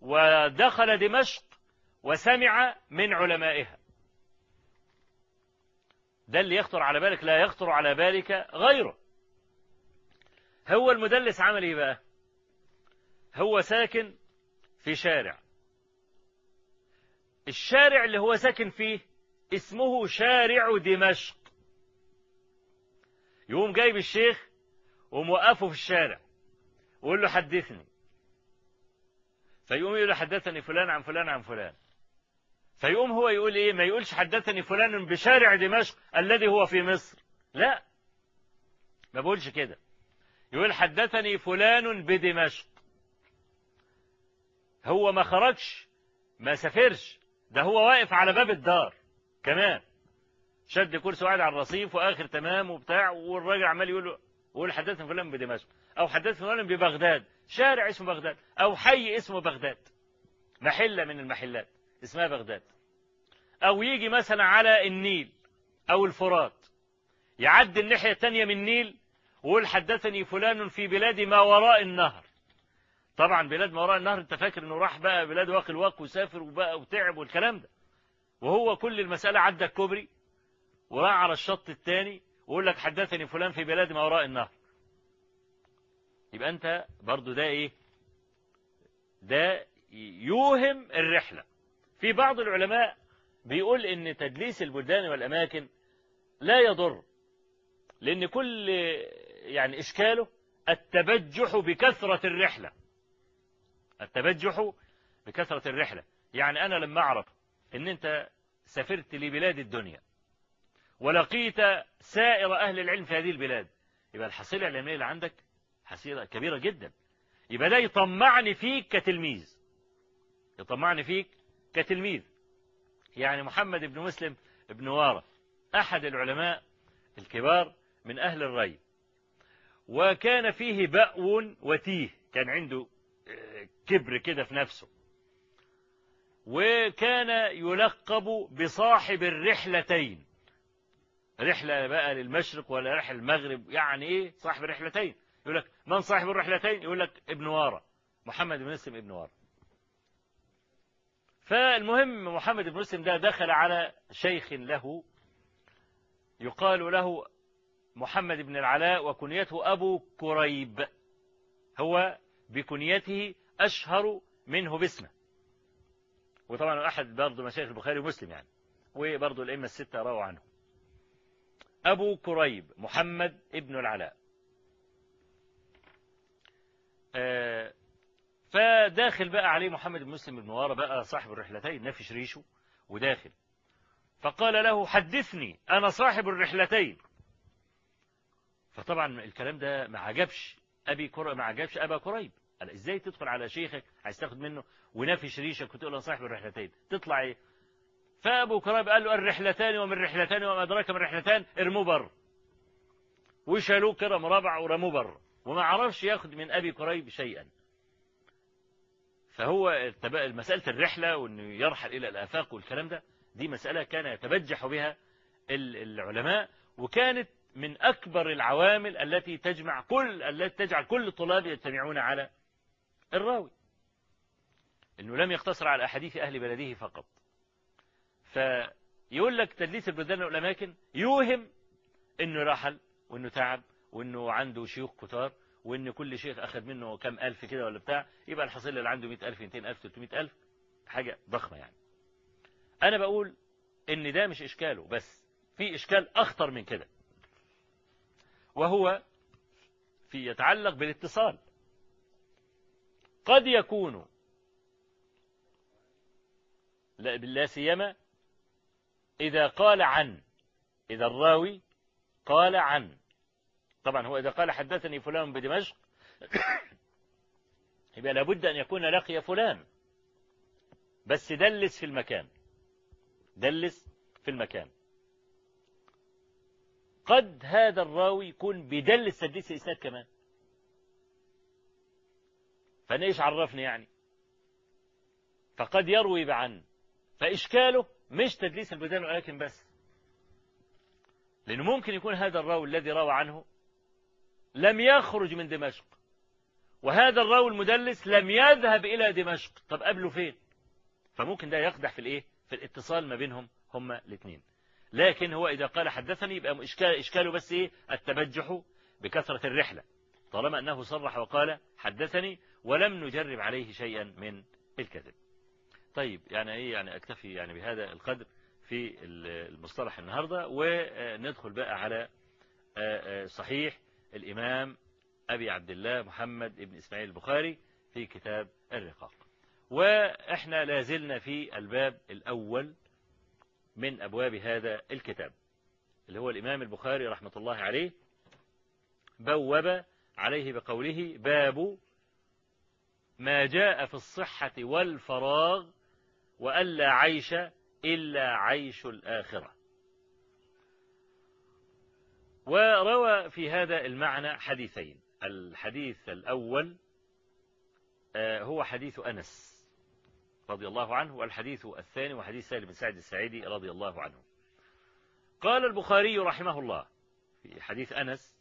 ودخل دمشق وسمع من علمائها. ده اللي يخطر على بالك لا يخطر على بالك غيره. هو المدلس عمل إيه بقى؟ هو ساكن في شارع. الشارع اللي هو ساكن فيه اسمه شارع دمشق. يقوم جايب الشيخ وموقفه في الشارع ويقول له حدثني. فيقوم يقول حدثني فلان عن فلان عن فلان. فيقوم هو يقول إيه؟ ما يقولش حدثني فلان بشارع دمشق الذي هو في مصر. لا. ما بقولش كده. يقول حدثني فلان بدمشق. هو ما خرجش ما سافرش. ده هو واقف على باب الدار. كمان. شد كرسي وقاعد على الرصيف وآخر تمام وبتاع والراجل عمال يقول له يقول حدثني فلان بدمشق أو حدثني فلان ببغداد شارع اسمه بغداد أو حي اسمه بغداد. محلة من المحلات اسمها بغداد. أو يجي مثلا على النيل أو الفرات يعدي الناحية الثانية من النيل ويقول حدثني فلان في بلاد ما وراء النهر. طبعا بلاد ما وراء النهر أنت فاكر إنه راح بقى بلاد واقي الواق وسافر وبقى وتعب والكلام ده. وهو كل المسألة عدى الكوبري وراح على الشط الثاني ويقول لك حدثني فلان في بلاد ما وراء النهر. يبقى أنت برضو ده إيه؟ ده يوهم الرحلة. في بعض العلماء بيقول إن تدليس البلدان والأماكن لا يضر لأن كل يعني إشكاله التبجح بكثرة الرحلة. التبجح بكثرة الرحلة. يعني أنا لما أعرف إن أنت سافرت لبلاد الدنيا ولقيت سائر أهل العلم في هذه البلاد يبقى الحصيلة العلمية اللي عندك حصيلة كبيرة جدا. يبقى ده يطمعني فيك كتلميذ. يطمعني فيك كتلميذ. يعني محمد بن مسلم بن وارة أحد العلماء الكبار من أهل الري. وكان فيه بأو وتيه كان عنده كبر كده في نفسه. وكان يلقب بصاحب الرحلتين. رحلة بقى للمشرق ولا رحلة المغرب يعني إيه؟ صاحب الرحلتين. يقول لك من صاحب الرحلتين؟ يقول لك ابن وارة محمد بن مسلم ابن وارة فالمهم محمد بن مسلم ده دخل على شيخ له يقال له محمد بن العلاء وكنيته أبو كريب. هو بكنيته أشهر منه باسمه. وطبعا أحد برضه مشايخ البخاري ومسلم يعني. وبرضه الأئمة الستة رووا عنه. أبو كريب محمد ابن العلاء. آه فداخل بقى عليه محمد بن مسلم بن وارة بقى صاحب الرحلتين نافش ريشه وداخل. فقال له حدثني أنا صاحب الرحلتين. فطبعا الكلام ده ما عجبش أبي كر... ما عجبش أبا كريب. قال إزاي تدخل على شيخك؟ عايز تاخد منه ونافش ريشك وتقول أنا صاحب الرحلتين. تطلع إيه؟ فأبو كريب قال له الرحلتان ومن رحلتان وما أدراك من رحلتان ارموا بر وشالوه كده مربع ورموه بر وما عرفش ياخد من أبي كريب شيئا. فهو مسألة الرحلة وأنه يرحل إلى الآفاق والكلام ده دي مسألة كان يتبجح بها العلماء وكانت من أكبر العوامل التي تجمع كل التي تجعل كل الطلاب يجتمعون على الراوي. إنه لم يقتصر على أحاديث أهل بلده فقط. فيقول لك تدليس البلدان والاماكن يوهم إنه رحل وإنه تعب وإنه عنده شيوخ كتار وإن كل شيخ أخذ منه كم ألف كده ولا بتاع يبقى الحصيلة اللي عنده 100000 200000 300000 حاجة ضخمة يعني. أنا بقول إن ده مش إشكاله بس في إشكال أخطر من كده. وهو في يتعلق بالاتصال. قد يكون. لا سيما إذا قال عن إذا الراوي قال عن. طبعا هو إذا قال حدثني فلان بدمشق يبقى لابد أن يكون لقي فلان. بس دلس في المكان. دلس في المكان. قد هذا الراوي يكون بيدلس تدليس الإسناد كمان. فأنا إيش عرفني يعني؟ فقد يروي بعن. فإشكاله مش تدليس البلدان ولكن بس. لأنه ممكن يكون هذا الراوي الذي روى عنه لم يخرج من دمشق. وهذا الراوي المدلس لم يذهب إلى دمشق. طب قبله فين؟ فممكن ده يقدح في الإيه؟ في الاتصال ما بينهم هما الاثنين لكن هو إذا قال حدثني يبقى إشكال إشكاله بس إيه؟ التبجح بكثرة الرحلة. طالما أنه صرح وقال حدثني ولم نجرب عليه شيئا من الكذب. طيب يعني إيه؟ يعني أكتفي يعني بهذا القدر في المصطلح النهاردة وندخل بقى على صحيح الإمام أبي عبد الله محمد بن إسماعيل البخاري في كتاب الرقاق. وإحنا لازلنا في الباب الأول من أبواب هذا الكتاب اللي هو الإمام البخاري رحمة الله عليه بوب عليه بقوله باب ما جاء في الصحة والفراغ وألا عيش إلا عيش الآخرة. وروى في هذا المعنى حديثين. الحديث الأول هو حديث أنس رضي الله عنه والحديث الثاني وحديث سالم بن سعد السعيدي رضي الله عنه. قال البخاري رحمه الله في حديث أنس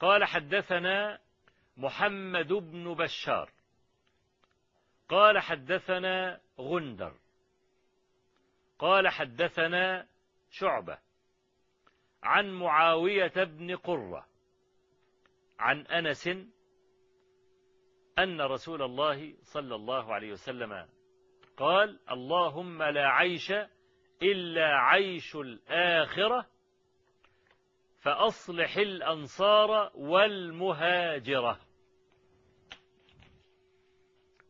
قال حدثنا محمد بن بشار قال حدثنا غندر. قال حدثنا شعبة عن معاوية بن قرة عن أنس أن رسول الله صلى الله عليه وسلم قال اللهم لا عيش إلا عيش الآخرة فأصلح الأنصار والمهاجرة.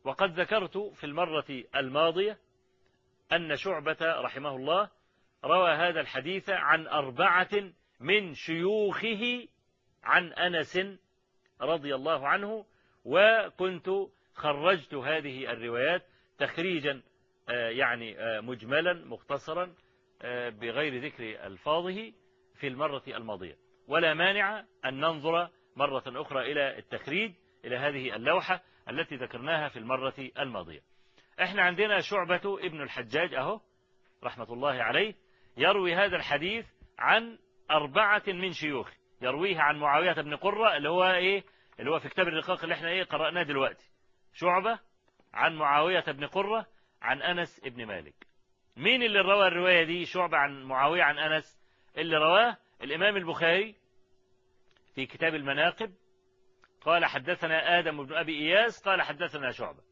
وقد ذكرت في المرة الماضية أن شعبة رحمه الله روى هذا الحديث عن أربعة من شيوخه عن أنس رضي الله عنه وكنت خرجت هذه الروايات تخريجا يعني مجملا مختصرا بغير ذكر ألفاظه في المرة الماضية. ولا مانع أن ننظر مرة أخرى إلى التخريج إلى هذه اللوحة التي ذكرناها في المرة الماضية. إحنا عندنا شعبة ابن الحجاج أهو رحمة الله عليه يروي هذا الحديث عن أربعة من شيوخ يرويه عن معاوية بن قرة اللي هو إيه؟ اللي هو في كتاب الرقاق اللي إحنا إيه قرأناه دلوقتي. شعبة عن معاوية بن قرة عن أنس ابن مالك. مين اللي روى الرواية دي؟ شعبة عن معاوية عن أنس. اللي رواه الإمام البخاري في كتاب المناقب قال حدثنا آدم بن أبي إياس قال حدثنا شعبة.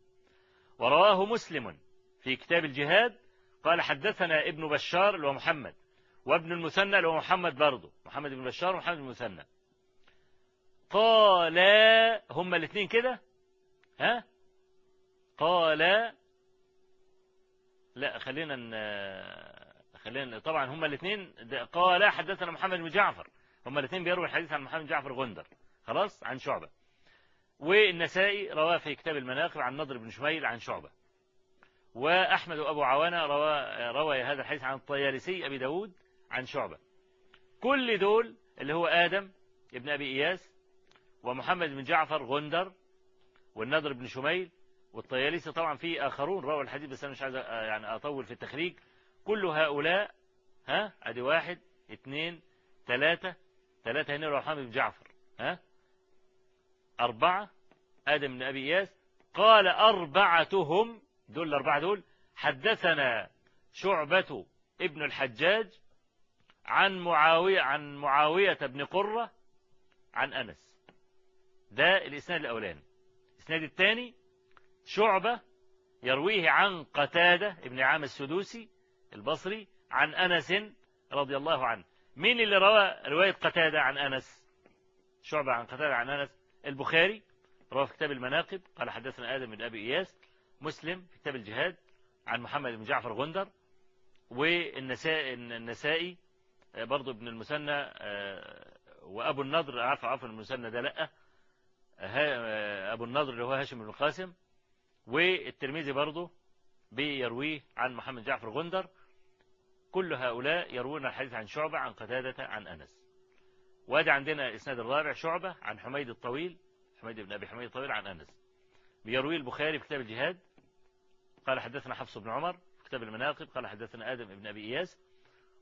ورواه مسلم في كتاب الجهاد قال حدثنا ابن بشار اللي هو محمد وابن المثنى اللي هو محمد برضه محمد بن بشار ومحمد بن المثنى. قال هما الاثنين كده؟ ها؟ قال لا خلينا. خلينا طبعا هما الاثنين قال حدثنا محمد بن جعفر هما الاثنين بيروي الحديث عن محمد بن جعفر غندر. خلاص؟ عن شعبة. والنسائي رواه في كتاب المناقب عن نضر بن شميل عن شعبة. وأحمد وأبو عوانة روى, روى هذا الحديث عن الطيالسي أبي داود عن شعبة. كل دول اللي هو آدم ابن أبي إياس ومحمد بن جعفر غندر والنضر بن شميل والطيالسي طبعا في آخرون رووا الحديث بس أنا مش عايز يعني أطول في التخريج. كل هؤلاء ها أدي واحد اثنين ثلاثة ثلاثة هنا محمد بن جعفر ها؟ أربعة آدم بن أبي إياس قال أربعتهم دول الأربعة دول حدثنا شعبة ابن الحجاج عن معاوية عن معاوية بن قرة عن أنس. ده الإسناد الأولاني. الإسناد الثاني شعبة يرويه عن قتادة ابن عام السدوسي البصري عن أنس رضي الله عنه. مين اللي روى رواية قتادة عن أنس؟ شعبة عن قتادة عن أنس؟ البخاري روى في كتاب المناقب قال حدثنا آدم بن أبي إياس مسلم في كتاب الجهاد عن محمد بن جعفر غندر والنسائي النسائي برضه ابن المثنى وأبو النضر عفوا عفوا المثنى ده لأ أبو النضر اللي هو هاشم بن القاسم والترمذي برضه بيرويه عن محمد جعفر غندر كل هؤلاء يروون الحديث عن شعبة عن قتادة عن أنس. وادي عندنا الإسناد الرابع شعبة عن حميد الطويل حميد بن أبي حميد الطويل عن أنس. بيرويه البخاري في كتاب الجهاد. قال حدثنا حفص بن عمر في كتاب المناقب قال حدثنا آدم بن أبي إياس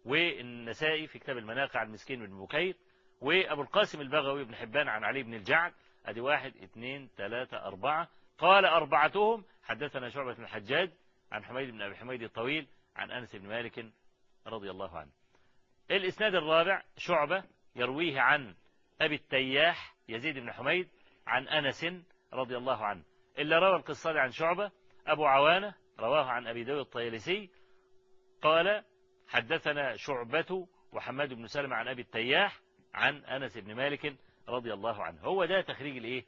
والنسائي في كتاب المناقب عن مسكين بن بكير وأبو القاسم البغوي بن حبان عن علي بن الجعد. أدي واحد اثنين ثلاثة أربعة. قال أربعتهم. حدثنا شعبة بن الحجاج عن حميد بن أبي حميد الطويل عن أنس بن مالك رضي الله عنه. الإسناد الرابع شعبة يرويه عن أبي التياح يزيد بن حميد عن أنس رضي الله عنه. إلا روى القصة عن شعبة أبو عوانة رواه عن أبي داود الطيالسي قال حدثنا شعبة وحماد بن سلمة عن أبي التياح عن أنس بن مالك رضي الله عنه. هو ده تخريج الإيه؟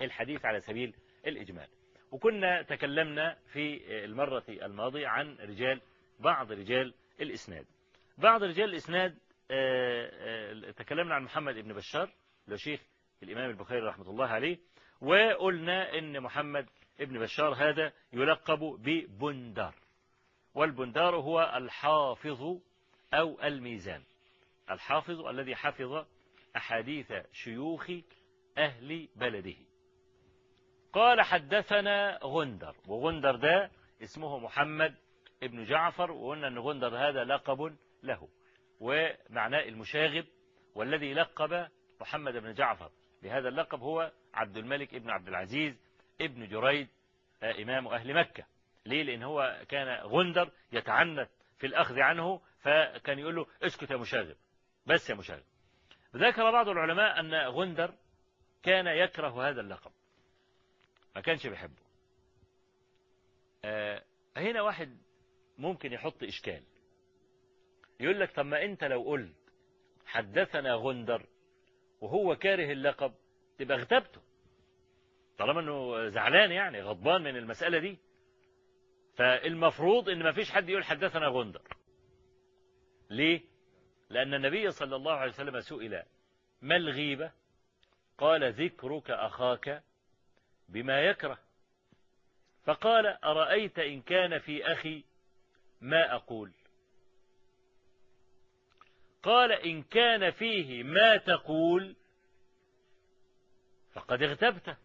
الحديث على سبيل الإجمال. وكنا تكلمنا في المرة الماضية عن رجال بعض رجال الإسناد. بعض رجال الإسناد تكلمنا عن محمد بن بشار لو شيخ الإمام البخاري رحمة الله عليه وقلنا إن محمد ابن بشار هذا يلقب ببندر والبندار هو الحافظ أو الميزان. الحافظ الذي حفظ أحاديث شيوخ أهل بلده. قال حدثنا غندر وغندر ده اسمه محمد ابن جعفر وقلنا أن غندر هذا لقب له. ومعناه المشاغب والذي لقب محمد بن جعفر. بهذا اللقب هو عبد الملك ابن عبد العزيز ابن جريد إمام أهل مكة. ليه؟ لأن هو كان غندر يتعنت في الأخذ عنه فكان يقول له اسكت يا مشاغب بس يا مشاغب. ذكر بعض العلماء أن غندر كان يكره هذا اللقب ما كانش بيحبه. آه هنا واحد ممكن يحط إشكال. يقول لك طب ما أنت لو قلت حدثنا غندر وهو كاره اللقب تبقى اغتبته. طالما إنه زعلان يعني غضبان من المسألة دي. فالمفروض إن ما فيش حد يقول حدثنا غندر. ليه؟ لأن النبي صلى الله عليه وسلم سئل ما الغيبة؟ قال ذكرك أخاك بما يكره. فقال أرأيت إن كان في أخي ما أقول؟ قال إن كان فيه ما تقول فقد اغتبته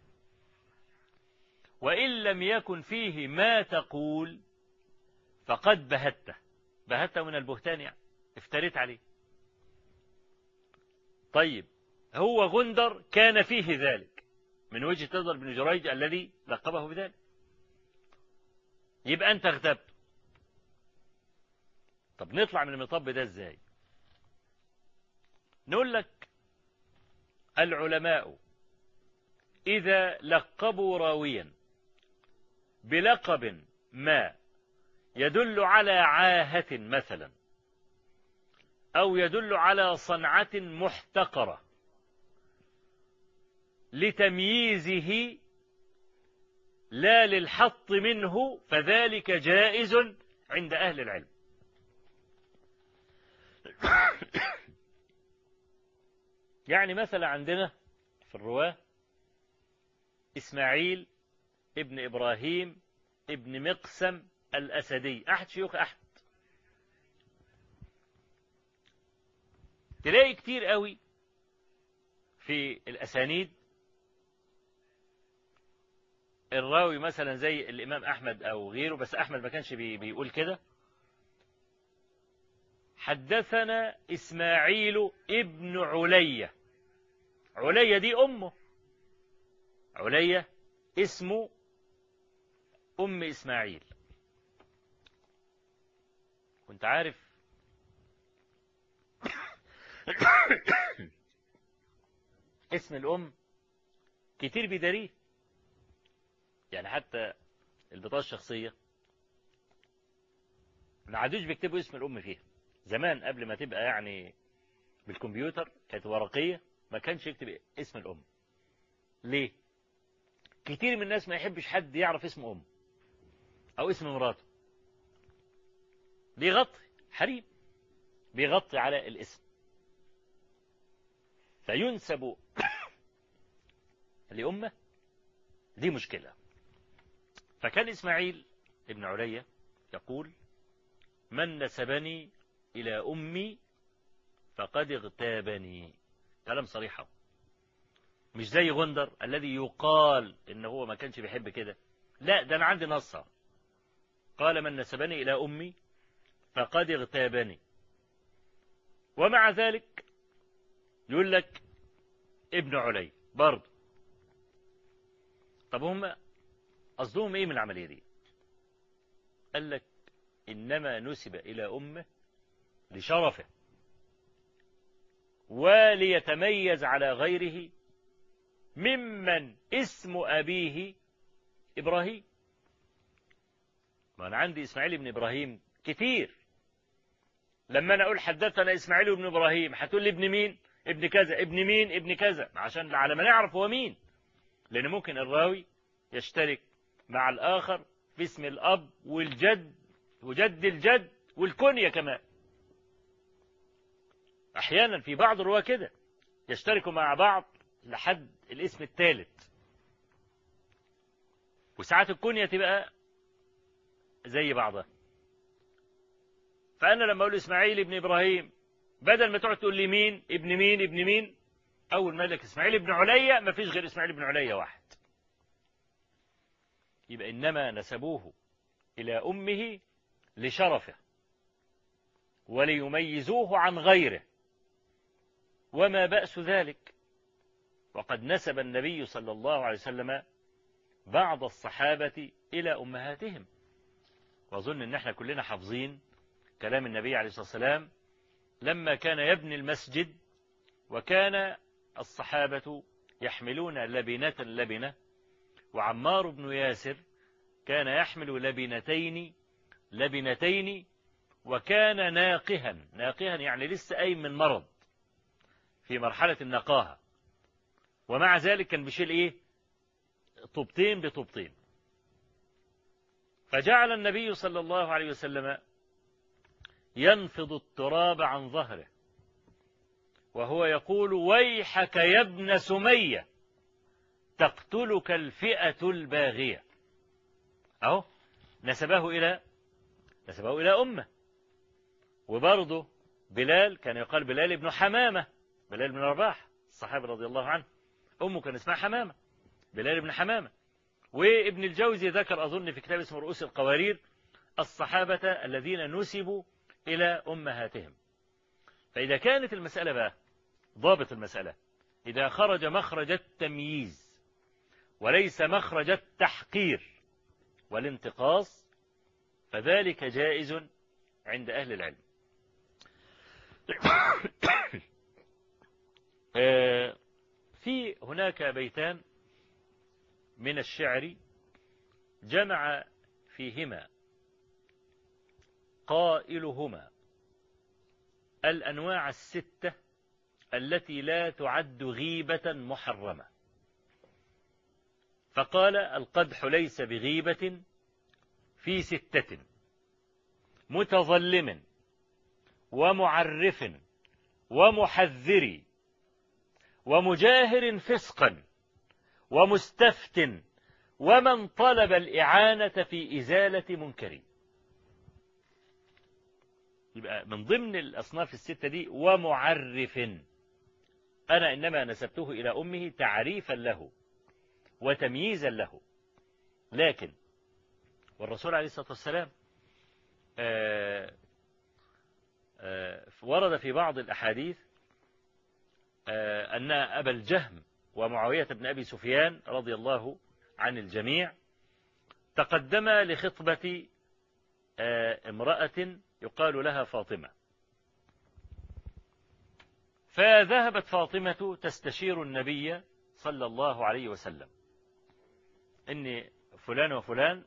وإن لم يكن فيه ما تقول فقد بهته بهته من البهتان يعني افتريت عليه. طيب هو غندر كان فيه ذلك. من وجهة نظر ابن جريج الذي لقبه بذلك. يبقى أنت اغتبت. طب نطلع من المطب ده إزاي؟ نقول لك العلماء إذا لقبوا راويا بلقب ما يدل على عاهة مثلا أو يدل على صنعة محتقرة لتمييزه لا للحط منه فذلك جائز عند أهل العلم. يعني مثلا عندنا في الرواة إسماعيل ابن إبراهيم ابن مقسم الأسدي. أحد شيوخ أحد. تلاقي كتير قوي في الأسانيد. الراوي مثلا زي الإمام أحمد أو غيره بس أحمد ما كانش بي بيقول كده. حدثنا إسماعيل ابن علية. علية دي أمه. علية اسمه أم إسماعيل. كنت عارف اسم الأم كتير بيداريه. يعني حتى البطاقة الشخصية. ما عادوش بيكتبوا اسم الأم فيها. زمان قبل ما تبقى يعني بالكمبيوتر كانت ورقية. ما كانش يكتب اسم الأم. ليه؟ كتير من الناس ما يحبش حد يعرف اسم أم أو اسم مراته. بيغطي حريم. بيغطي على الاسم. فينسب لأمه دي مشكلة. فكان إسماعيل ابن عليا يقول من نسبني إلى أمي فقد اغتابني. كلام صريح مش زي غندر الذي يقال إن هو ما كانش بيحب كده. لا ده أنا عندي نصة قال من نسبني إلى أمي فقد اغتابني. ومع ذلك يقول لك ابن علي برضه. طب هم قصدهم إيه من العملية دي؟ قال لك إنما نسب إلى أمه لشرفه. وليتميز على غيره ممن اسم أبيه إبراهيم. ما أنا عندي إسماعيل بن إبراهيم كتير. لما أنا أقول حدثنا إسماعيل بن إبراهيم هتقول لي ابن مين؟ ابن كذا ابن مين؟ ابن كذا. عشان على ما نعرف هو مين. لأن ممكن الراوي يشترك مع الآخر في اسم الأب والجد وجد الجد والكنية كمان. أحيانا في بعض الرواة كده يشتركوا مع بعض لحد الاسم الثالث. وساعات الكنية تبقى زي بعضها. فأنا لما أقول إسماعيل ابن إبراهيم بدل ما تقعد تقول لي مين ابن مين ابن مين أول ما لك إسماعيل ابن عليا ما فيش غير إسماعيل ابن عليا واحد. يبقى إنما نسبوه إلى أمه لشرفه وليميزوه عن غيره. وما بأس ذلك. وقد نسب النبي صلى الله عليه وسلم بعض الصحابة إلى أمهاتهم. وأظن أن إحنا كلنا حافظين كلام النبي عليه الصلاة والسلام لما كان يبني المسجد وكان الصحابة يحملون لبنة لبنة وعمار بن ياسر كان يحمل لبنتين لبنتين وكان ناقها. ناقها يعني لسه قايم من مرض. في مرحلة النقاهة. ومع ذلك كان بيشيل إيه؟ طوبتين بطوبتين. فجعل النبي صلى الله عليه وسلم ينفض التراب عن ظهره. وهو يقول ويحك يا ابن سمية تقتلك الفئة الباغية. أهو نسبه إلى نسبه إلى أمة. وبرضه بلال كان يقال بلال ابن حمامة. بلال بن رباح الصحابي رضي الله عنه. أمه كان اسمها حمامة بلال بن حمامة. وابن الجوزي ذكر أظن في كتاب اسمه رؤوس القوارير الصحابة الذين نسبوا إلى أمهاتهم. فإذا كانت المسألة بقى ضابط المسألة إذا خرج مخرج التمييز وليس مخرج التحقير والانتقاص فذلك جائز عند أهل العلم. في هناك بيتان من الشعر جمع فيهما قائلهما الأنواع الستة التي لا تعد غيبة محرمة. فقال القدح ليس بغيبة في ستة متظلم ومعرف ومحذر. ومجاهر فسقا ومستفت ومن طلب الإعانة في إزالة منكر. يبقى من ضمن الأصناف الستة دي ومعرف. أنا إنما نسبته إلى أمه تعريفا له وتمييزا له. لكن والرسول عليه الصلاة والسلام آه، آه، ورد في بعض الأحاديث أن أبا الجهم ومعاوية بن أبي سفيان رضي الله عن الجميع تقدم لخطبة امرأة يقال لها فاطمة. فذهبت فاطمة تستشير النبي صلى الله عليه وسلم. إن فلان وفلان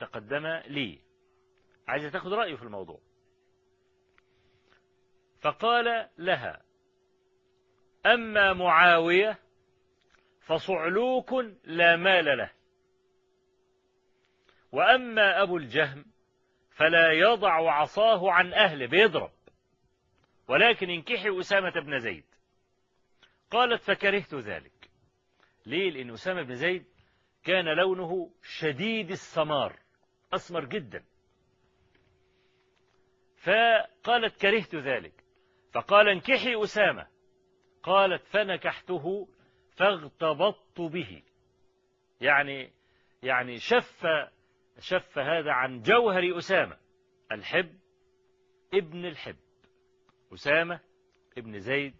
تقدم لي. عايزة تاخذ رأيه في الموضوع. فقال لها أما معاوية فصعلوك لا مال له. وأما أبو الجهم فلا يضع عصاه عن أهله بيضرب. ولكن انكحي أسامة بن زيد. قالت فكرهت ذلك. ليه؟ لأن أسامة بن زيد كان لونه شديد السمار أسمر جدا. فقالت كرهت ذلك. فقال انكحي أسامة. قالت فنكحته فاغتبطت به. يعني يعني شف شف هذا عن جوهر أسامة. الحب ابن الحب. أسامة ابن زيد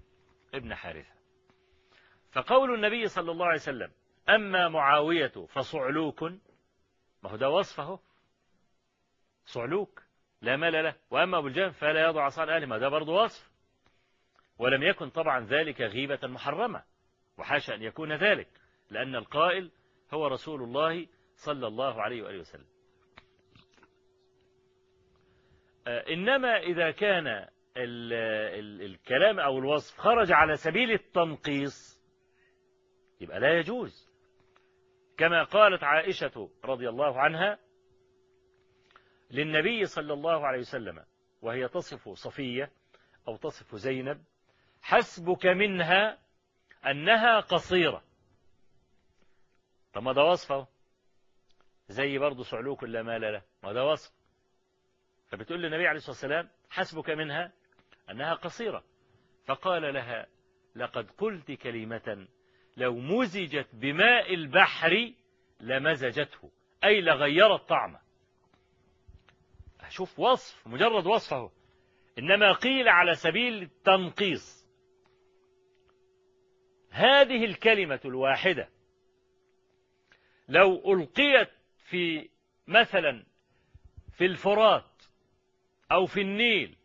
ابن حارثة. فقول النبي صلى الله عليه وسلم أما معاوية فصعلوك. ما هو ده وصفه؟ صعلوك. لا مال له. وأما أبو الجهم فلا يضع عصا أهله ما ده برضه وصف؟ ولم يكن طبعا ذلك غيبة محرمة وحاشا أن يكون ذلك لأن القائل هو رسول الله صلى الله عليه وآله وسلم. آه، إنما إذا كان ال ال الكلام أو الوصف خرج على سبيل التنقيص يبقى لا يجوز. كما قالت عائشة رضي الله عنها للنبي صلى الله عليه وسلم وهي تصف صفية أو تصف زينب حسبك منها أنها قصيرة. طب ما ده وصفه زي برضه صعلوك لا مال له ما ده وصف. فبتقول للنبي عليه الصلاة والسلام حسبك منها أنها قصيرة. فقال لها لقد قلت كلمة لو مزجت بماء البحر لمزجته أي لغيرت طعمه. شوف وصف مجرد وصفه إنما قيل على سبيل التنقيص. هذه الكلمة الواحدة. لو ألقيت في مثلا في الفرات أو في النيل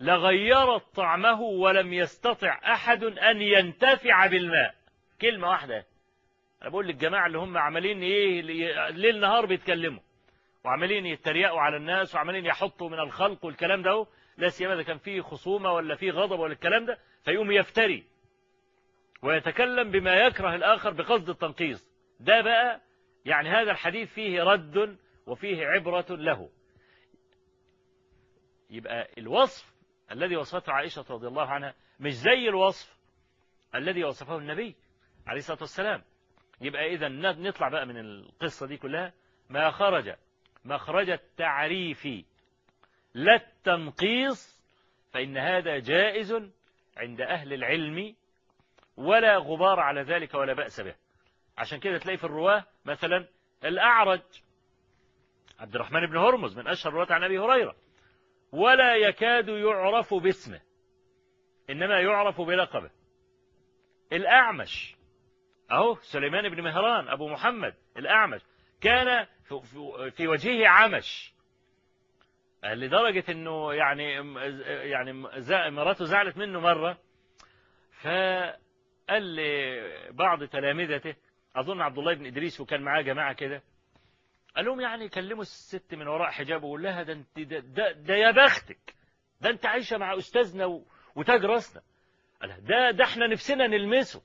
لغيرت طعمه ولم يستطع أحد أن ينتفع بالماء. كلمة واحدة. أنا بقول للجماعة اللي هم عمالين إيه ليل نهار بيتكلموا وعمالين يتريقوا على الناس وعمالين يحطوا من الخلق والكلام ده لا سيما إذا كان فيه خصومة ولا فيه غضب ولا الكلام ده فيقوم يفتري. ويتكلم بما يكره الآخر بقصد التنقيص. ده بقى يعني هذا الحديث فيه رد وفيه عبرة له. يبقى الوصف الذي وصفته عائشة رضي الله عنها مش زي الوصف الذي وصفه النبي عليه الصلاة والسلام. يبقى إذا نطلع بقى من القصة دي كلها. ما خرج مخرج التعريف لا التنقيص فإن هذا جائز عند أهل العلم ولا غبار على ذلك ولا بأس به. عشان كده تلاقي في الرواة مثلا الأعرج. عبد الرحمن بن هرمز من أشهر الرواة عن أبي هريرة. ولا يكاد يعرف باسمه. إنما يعرف بلقبه. الأعمش. أهو سليمان بن مهران أبو محمد الأعمش. كان في وجهه عمش. لدرجة أنه يعني يعني مراته زعلت منه مرة. فقال لبعض تلامذته أظن عبد الله بن إدريس وكان معاه جماعة كده قال لهم يعني كلموا الست من وراء حجاب وقول لها ده انت ده, ده, ده يا بختك ده انت عايشة مع أستاذنا وتاج راسنا. قال ده ده إحنا نفسنا نلمسه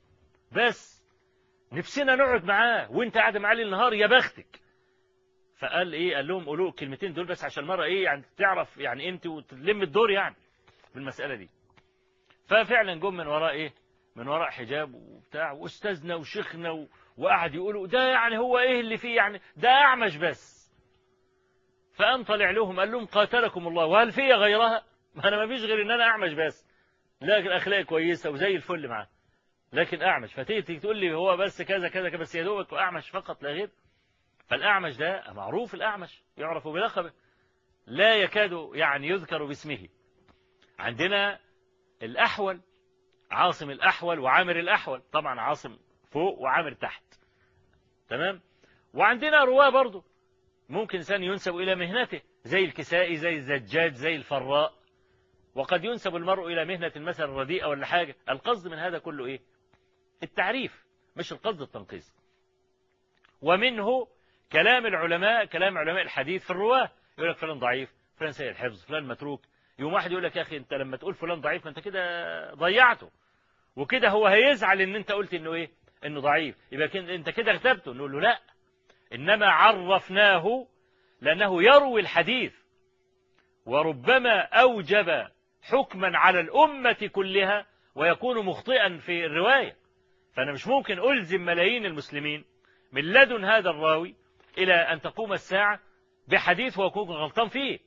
بس نفسنا نقعد معاه وانت قاعد معاه ليل نهار يا بختك. فقال إيه قال لهم قولوا الكلمتين دول بس عشان مرة إيه يعني تعرف يعني أنت وتلم الدور يعني في المساله دي. ففعلا جم من وراء إيه من وراء حجاب وبتاع واستاذنا وشيخنا وقعد يقولوا ده يعني هو إيه اللي فيه يعني؟ ده أعمش بس. فقام طلع لهم قال لهم قاتلكم الله. وهل في غيرها؟ ما أنا ما فيش غير إن أنا أعمش بس. لكن اخلاق كويسة وزي الفل معاه. لكن أعمش. فتيجي تقول لي هو بس كذا كذا كذا بس يا دوبك أعمش فقط لا غير؟ فالأعمش ده معروف الأعمش يعرف بلقبه. لا يكاد يعني يذكر باسمه. عندنا الأحول عاصم الأحول وعامر الأحول. طبعا عاصم فوق وعامر تحت. تمام؟ وعندنا رواة برضه ممكن إنسان ينسب إلى مهنته. زي الكسائي زي الزجاج زي الفراء. وقد ينسب المرء إلى مهنة مثلا رديئة ولا حاجة. القصد من هذا كله إيه؟ التعريف مش القصد التنقيص. ومنه كلام العلماء كلام علماء الحديث في الرواة. يقول لك فلان ضعيف فلان سيء الحفظ فلان متروك. يوم واحد يقول لك يا أخي أنت لما تقول فلان ضعيف ما أنت كده ضيعته. وكده هو هيزعل إن أنت قلت إنه إيه؟ إنه ضعيف. يبقى أنت كده اغتبته نقول له لا. إنما عرفناه لأنه يروي الحديث. وربما أوجب حكما على الأمة كلها ويكون مخطئا في الرواية. فأنا مش ممكن ألزم ملايين المسلمين من لدن هذا الراوي إلى أن تقوم الساعة بحديث ويكون غلطان فيه.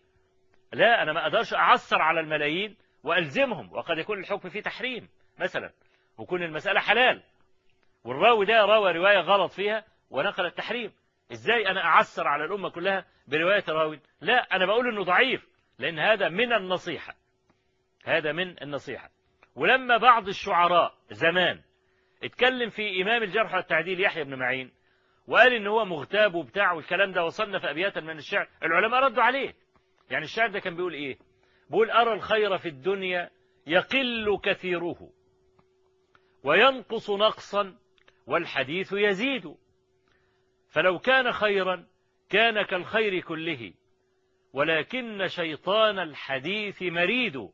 لا أنا ما أقدرش أعثر على الملايين وألزمهم. وقد يكون الحكم فيه تحريم. مثلا ويكون المسألة حلال والراوي ده روى رواية غلط فيها ونقل التحريم. إزاي أنا اعثر على الأمة كلها برواية راوي لا أنا بقول إنه ضعيف لأن هذا من النصيحة. هذا من النصيحة. ولما بعض الشعراء زمان اتكلم في إمام الجرح والتعديل يحيى بن معين وقال إن هو مغتاب وبتاع والكلام ده وصلنا في أبياتا من الشعر العلماء ردوا عليه. يعني الشعر ده كان بيقول إيه؟ بيقول أرى الخير في الدنيا يقل كثيره. وينقص نقصا والحديث يزيد. فلو كان خيرا كان كالخير كله ولكن شيطان الحديث مريد.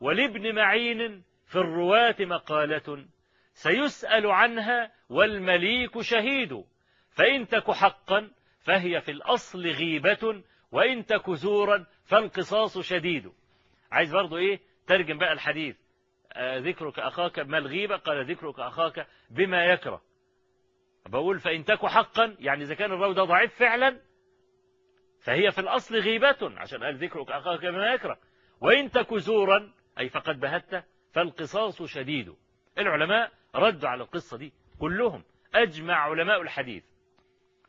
ولابن معين في الرواة مقالة سيسأل عنها والمليك شهيد. فإن تك حقا فهي في الأصل غيبة وإن تك زورا فالقصاص شديد. عايز برضو إيه؟ ترجم بقى الحديث. ذكرك أخاك ما الغيبة؟ قال ذكرك أخاك بما يكره. بقول فإن تك حقا يعني إذا كان الراوي ده ضعيف فعلا فهي في الأصل غيبة عشان قال ذكرك أخاك بما يكره. وإن تك زورا أي فقد بهت فالقصاص شديد. العلماء ردوا على القصة دي كلهم. أجمع علماء الحديث.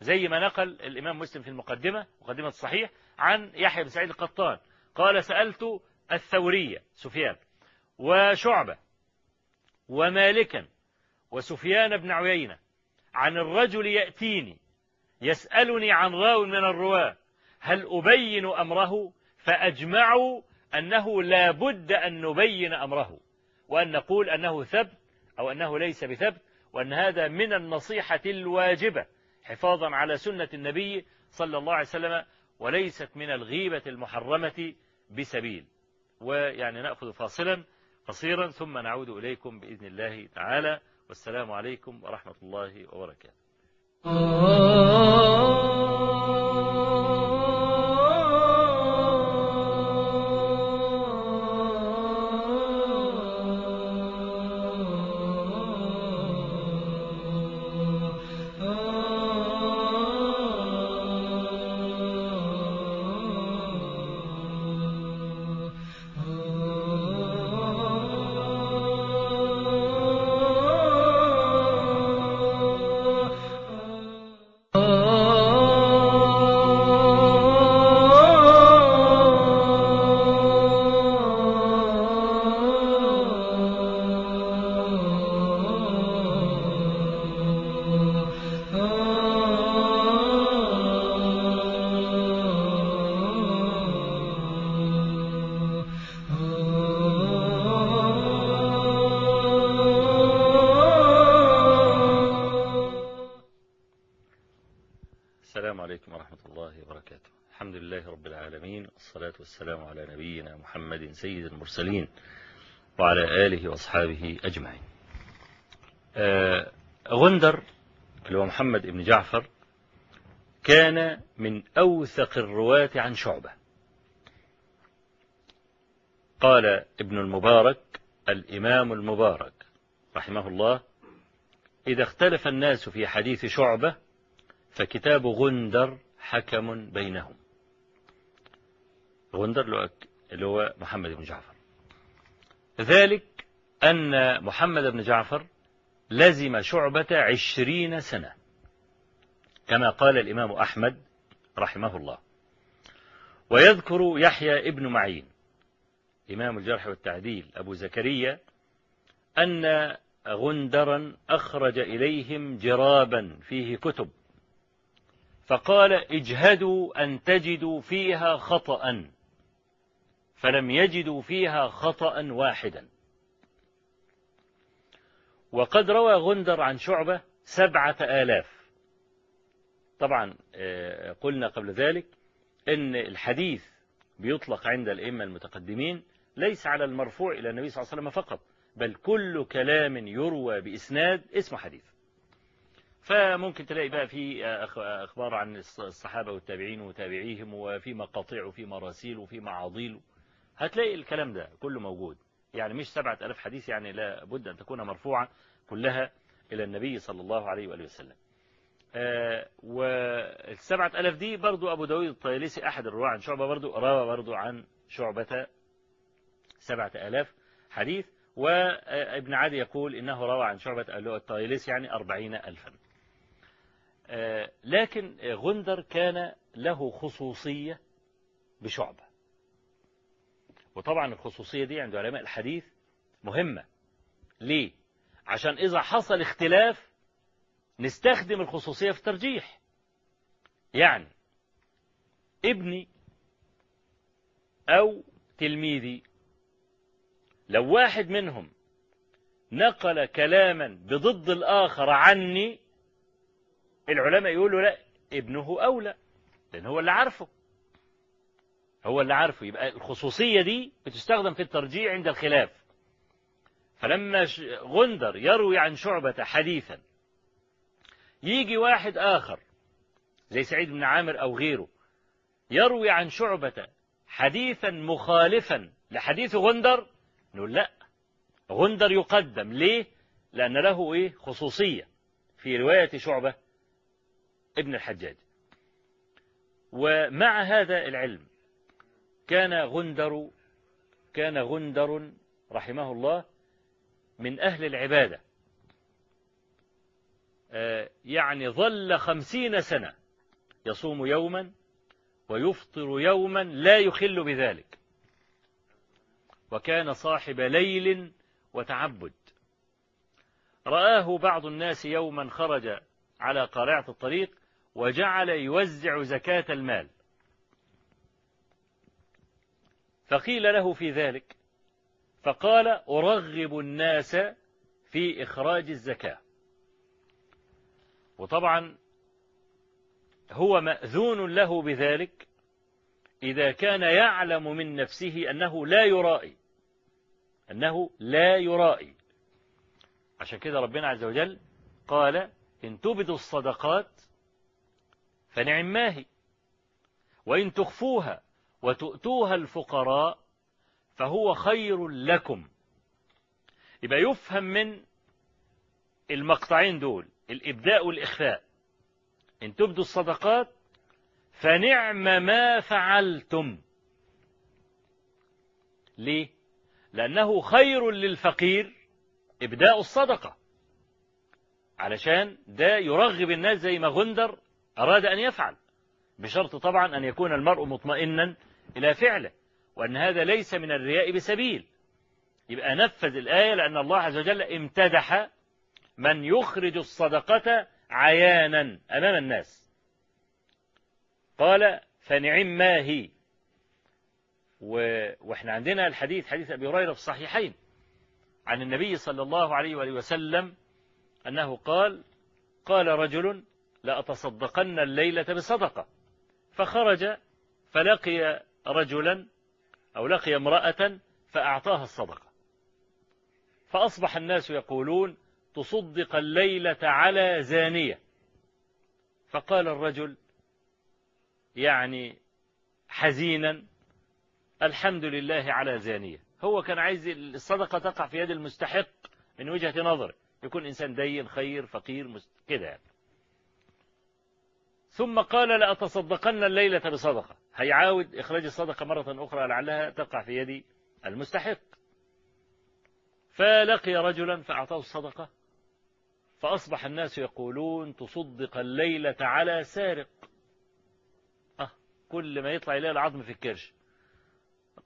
زي ما نقل الإمام مسلم في المقدمة مقدمة الصحيح عن يحيى بن سعيد القطان. قال سألت الثورية سفيان وشعبة ومالكا وسفيان بن عيينة عن الرجل يأتيني يسألني عن راو من الرواة هل أبين أمره؟ فأجمعوا أنه لا بد أن نبين أمره وأن نقول أنه ثبت أو أنه ليس بثبت وأن هذا من النصيحة الواجبة حفاظا على سنة النبي صلى الله عليه وسلم وليست من الغيبة المحرمة بسبيل. ويعني نأخذ فاصلا قصيرا ثم نعود إليكم بإذن الله تعالى. والسلام عليكم ورحمة الله وبركاته. المرسلين وعلى آله وأصحابه أجمعين. آه غندر اللي هو محمد بن جعفر كان من أوثق الرواة عن شعبة. قال ابن المبارك الإمام المبارك رحمه الله إذا اختلف الناس في حديث شعبة فكتاب غندر حكم بينهم. غندر اللي هو محمد بن جعفر. ذلك أن محمد بن جعفر لزم شعبة عشرين سنة كما قال الإمام أحمد رحمه الله. ويذكر يحيى ابن معين إمام الجرح والتعديل أبو زكريا أن غندرا أخرج إليهم جرابا فيه كتب. فقال اجهدوا أن تجدوا فيها خطأ فلم يجدوا فيها خطأ واحدا. وقد روى غندر عن شعبة سبعة آلاف. طبعا آه، قلنا قبل ذلك إن الحديث بيطلق عند الأئمة المتقدمين ليس على المرفوع إلى النبي صلى الله عليه وسلم فقط بل كل كلام يروى بإسناد اسمه حديث. فممكن تلاقي بقى في أخبار عن الصحابة والتابعين وتابعيهم وفي مقاطع وفي مراسيل وفي معاضيل هتلاقي الكلام ده كله موجود. يعني مش سبعة ألف حديث يعني لا بد أن تكون مرفوعة كلها إلى النبي صلى الله عليه وآله وسلم. آه والسبعة ألف دي برضو أبو داود الطيالسي أحد الرواة عن شعبة برضو روى برضو عن شعبة سبعة ألاف حديث. وابن عدي يقول إنه روى عن شعبة الطيالسي يعني أربعين ألفا. آه لكن غندر كان له خصوصية بشعبة. وطبعا الخصوصية دي عند علماء الحديث مهمة. ليه؟ عشان إذا حصل اختلاف نستخدم الخصوصية في الترجيح. يعني ابني أو تلميذي لو واحد منهم نقل كلاما بضد الآخر عني العلماء يقولوا لا ابنه أولى لأن هو اللي عارفه. هو اللي عارفه. يبقى الخصوصية دي بتستخدم في الترجيع عند الخلاف. فلما غندر يروي عن شعبة حديثا يجي واحد آخر زي سعيد بن عامر أو غيره يروي عن شعبة حديثا مخالفا لحديث غندر نقول لا غندر يقدم. ليه؟ لأن له إيه؟ خصوصية في رواية شعبة ابن الحجاج. ومع هذا العلم كان غندر كان غندر رحمه الله من أهل العبادة. آه، يعني ظل خمسين سنة يصوم يوما ويفطر يوما لا يخل بذلك. وكان صاحب ليل وتعبد. رآه بعض الناس يوما خرج على قارعة الطريق وجعل يوزع زكاة المال. فقيل له في ذلك فقال أرغب الناس في إخراج الزكاة. وطبعا هو مأذون له بذلك إذا كان يعلم من نفسه أنه لا يرائي أنه لا يرائي. عشان كده ربنا عز وجل قال إن تبدوا الصدقات فنعم ماهي وإن تخفوها وتؤتوها الفقراء فهو خير لكم. يبقى يفهم من المقطعين دول الإبداء والإخفاء. إن تبدوا الصدقات فنعم ما فعلتم. ليه؟ لأنه خير للفقير إبداء الصدقة. علشان ده يرغب الناس زي ما غندر أراد أن يفعل بشرط طبعا أن يكون المرء مطمئنا إلى فعله وأن هذا ليس من الرياء بسبيل. يبقى نفذ الآية لأن الله عز وجل امتدح من يخرج الصدقة عيانا أمام الناس. قال فنعم ما هي. و... وإحنا عندنا الحديث حديث أبي هريرة في الصحيحين عن النبي صلى الله عليه وآله وسلم أنه قال قال رجل لأتصدقن الليلة بصدقة. فخرج فلقي رجلا أو لقي امرأة فأعطاها الصدقة. فأصبح الناس يقولون تصدق الليلة على زانية. فقال الرجل يعني حزينا الحمد لله على زانية. هو كان عايز الصدقة تقع في يد المستحق من وجهة نظره. يكون إنسان دين خير فقير كده يعني. ثم قال لأتصدقن الليلة بصدقة. هيعاود إخراج الصدقة مرة أخرى لعلها تقع في يد المستحق. فلقي رجلا فأعطاه الصدقة فأصبح الناس يقولون تصدق الليلة على سارق. أه كل ما يطلع إليه العظم في الكرش.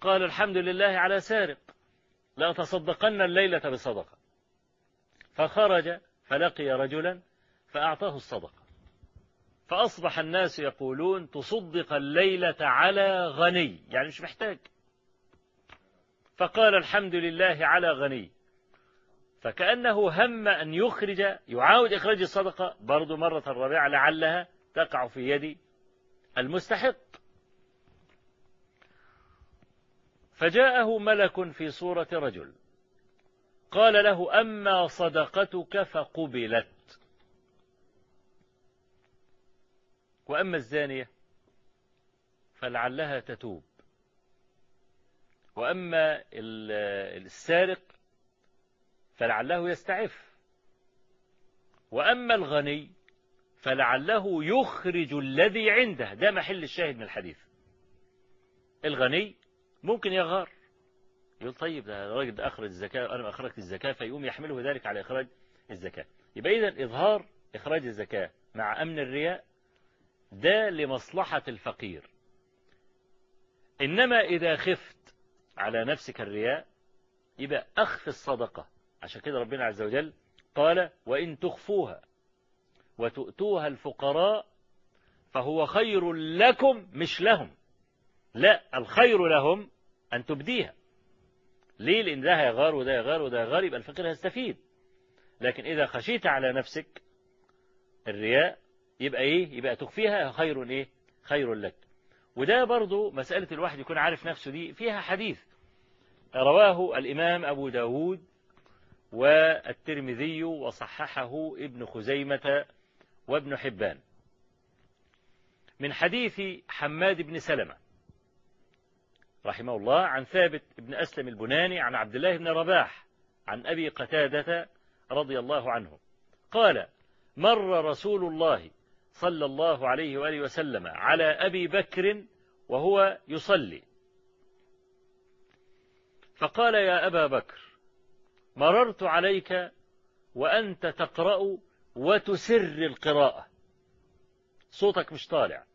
قال الحمد لله على سارق لأتصدقن الليلة بصدقة. فخرج فلقي رجلا فأعطاه الصدقة. فأصبح الناس يقولون تصدق الليلة على غني يعني مش محتاج. فقال الحمد لله على غني. فكأنه هم أن يخرج يعاود إخراج الصدقة. برضو مرة رابعة لعلها تقع في يد المستحق. فجاءه ملك في صورة رجل. قال له أما صدقتك فقبلت. وأما الزانية فلعلها تتوب. وأما السارق فلعله يستعف. وأما الغني فلعله يخرج الذي عنده. ده محل الشاهد من الحديث. الغني ممكن يغار. يقول طيب ده الراجل ده أخرج الزكاة أنا أخرجت الزكاة فيقوم يحمله ذلك على إخراج الزكاة. يبقى إذا إظهار إخراج الزكاة مع أمن الرياء ده لمصلحة الفقير. إنما إذا خفت على نفسك الرياء يبقى أخف الصدقة. عشان كده ربنا عز وجل قال وإن تخفوها وتؤتوها الفقراء فهو خير لكم مش لهم. لا الخير لهم أن تبديها. ليه؟ لأن ده هيغار وده يغار وده يغار يبقى الفقير هيستفيد. لكن إذا خشيت على نفسك الرياء يبقى إيه؟ يبقى تخفيها خير إيه؟ خير لك. وده برضو مسألة الواحد يكون عارف نفسه دي فيها حديث. رواه الإمام أبو داود والترمذي وصححه ابن خزيمة وابن حبان. من حديث حماد بن سلمة رحمه الله عن ثابت بن أسلم البناني عن عبد الله بن رباح عن أبي قتادة رضي الله عنه. قال مر رسول الله صلى الله عليه وآله وسلم على أبي بكر وهو يصلي. فقال يا أبا بكر مررت عليك وأنت تقرأ وتسر القراءة. صوتك مش طالع.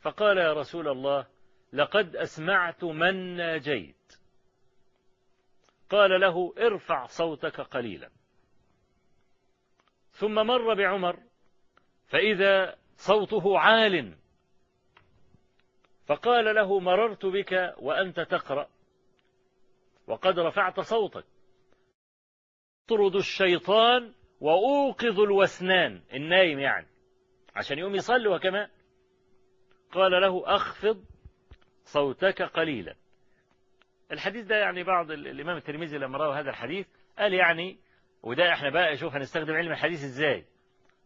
فقال يا رسول الله لقد أسمعت من ناجيت. قال له ارفع صوتك قليلا. ثم مر بعمر فإذا صوته عال فقال له مررت بك وأنت تقرأ وقد رفعت صوتك. اطرد الشيطان وأوقظ الوسنان النايم يعني عشان يقوم يصلي وكمان قال له أخفض صوتك قليلا. الحديث ده يعني بعض الإمام الترمذي لما روى هذا الحديث قال يعني وده إحنا بقى شوف هنستخدم علم الحديث إزاي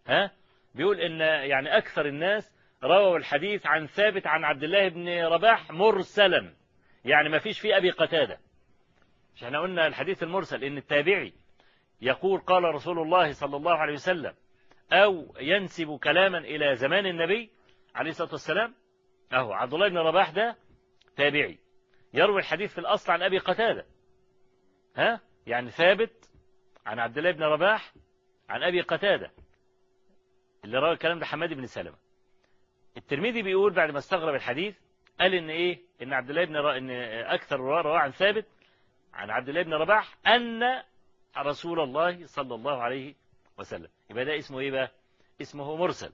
ها؟ بيقول إن يعني أكثر الناس رووا الحديث عن ثابت عن عبد الله بن رباح مرسلا. يعني ما فيش فيه أبي قتادة. مش إحنا قلنا الحديث المرسل إن التابعي يقول قال رسول الله صلى الله عليه وسلم أو ينسب كلاما إلى زمان النبي عليه الصلاة والسلام. أهو عبد الله بن رباح ده تابعي. يروي الحديث في الأصل عن أبي قتادة. ها؟ يعني ثابت عن عبد الله بن رباح عن أبي قتادة. اللي روى الكلام ده حماد بن سلمة. الترمذي بيقول بعد ما استغرب الحديث قال إن إيه؟ إن عبد الله بن ر... إن أكثر رواه عن ثابت عن عبد الله بن رباح أن رسول الله صلى الله عليه وسلم. يبقى ده اسمه إيه بقى؟ اسمه مرسل.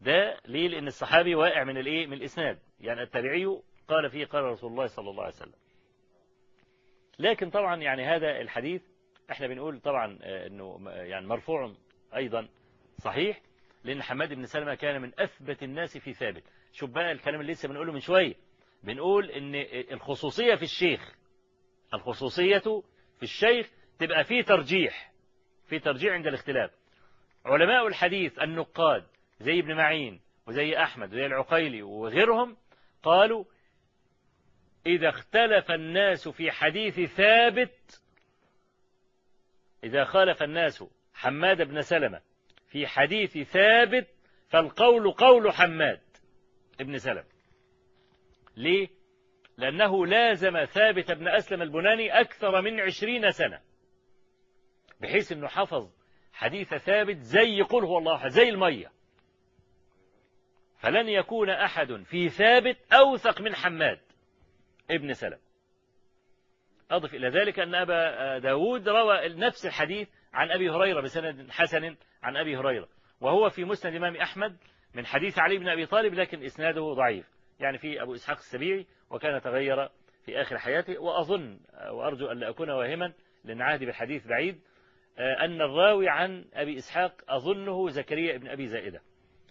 ده ليه لأن الصحابي واقع من الإيه؟ من الإسناد. يعني التابعي قال فيه قال رسول الله صلى الله عليه وسلم. لكن طبعا يعني هذا الحديث إحنا بنقول طبعا إنه يعني مرفوع أيضا. صحيح؟ لأن حماد بن سلمة كان من أثبت الناس في ثابت. شوف بقى الكلام اللي لسه بنقوله من شوية. بنقول إن الخصوصية في الشيخ. الخصوصية في الشيخ تبقى في ترجيح. في ترجيح عند الاختلاف. علماء الحديث النقاد زي ابن معين وزي أحمد وزي العقيلي وغيرهم قالوا إذا اختلف الناس في حديث ثابت إذا خالف الناس حماد بن سلمة في حديث ثابت فالقول قول حماد ابن سلم. ليه؟ لأنه لازم ثابت بن أسلم البناني أكثر من عشرين سنة بحيث أنه حفظ حديث ثابت زي قل هو الله زي المية. فلن يكون أحد في ثابت أوثق من حماد ابن سلم. أضف إلى ذلك أن أبا داود روى نفس الحديث عن أبي هريرة بسند حسن عن أبي هريرة. وهو في مسند الإمام أحمد من حديث علي بن أبي طالب لكن إسناده ضعيف. يعني في أبو إسحاق السبيعي وكان تغير في آخر حياته. وأظن وأرجو أن لا أكون واهما لأن عهدي بالحديث بعيد أن الراوي عن أبي إسحاق أظنه زكريا بن أبي زائدة.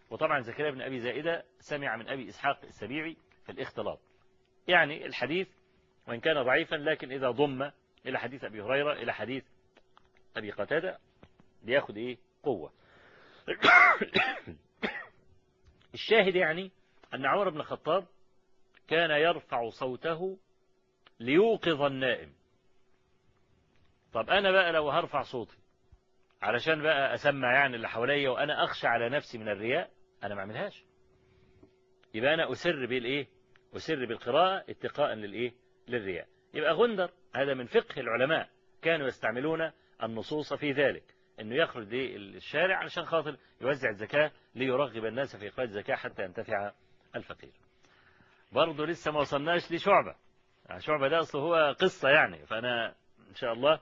وطبعا زكريا بن أبي زائدة سمع من أبي إسحاق السبيعي في الاختلاط. يعني الحديث وإن كان ضعيفا لكن إذا ضم إلى حديث أبي هريرة إلى حديث أبي قتادة بياخد إيه؟ قوة. الشاهد يعني أن عمر بن الخطاب كان يرفع صوته ليوقظ النائم. طب أنا بقى لو هرفع صوتي علشان بقى أسمع يعني اللي حواليا وأنا أخشى على نفسي من الرياء أنا ما أعملهاش. يبقى أنا أسر بالإيه؟ أسر بالقراءة اتقاء للإيه؟ للرياء. يبقى غندر هذا من فقه العلماء كانوا يستعملون النصوص في ذلك إنه يخرج للشارع علشان خاطر يوزع الزكاة ليرغب الناس في إخراج الزكاة حتى ينتفع الفقير. برضه لسه ما وصلناش لشعبة. يعني شعبة ده أصله هو قصة يعني فأنا إن شاء الله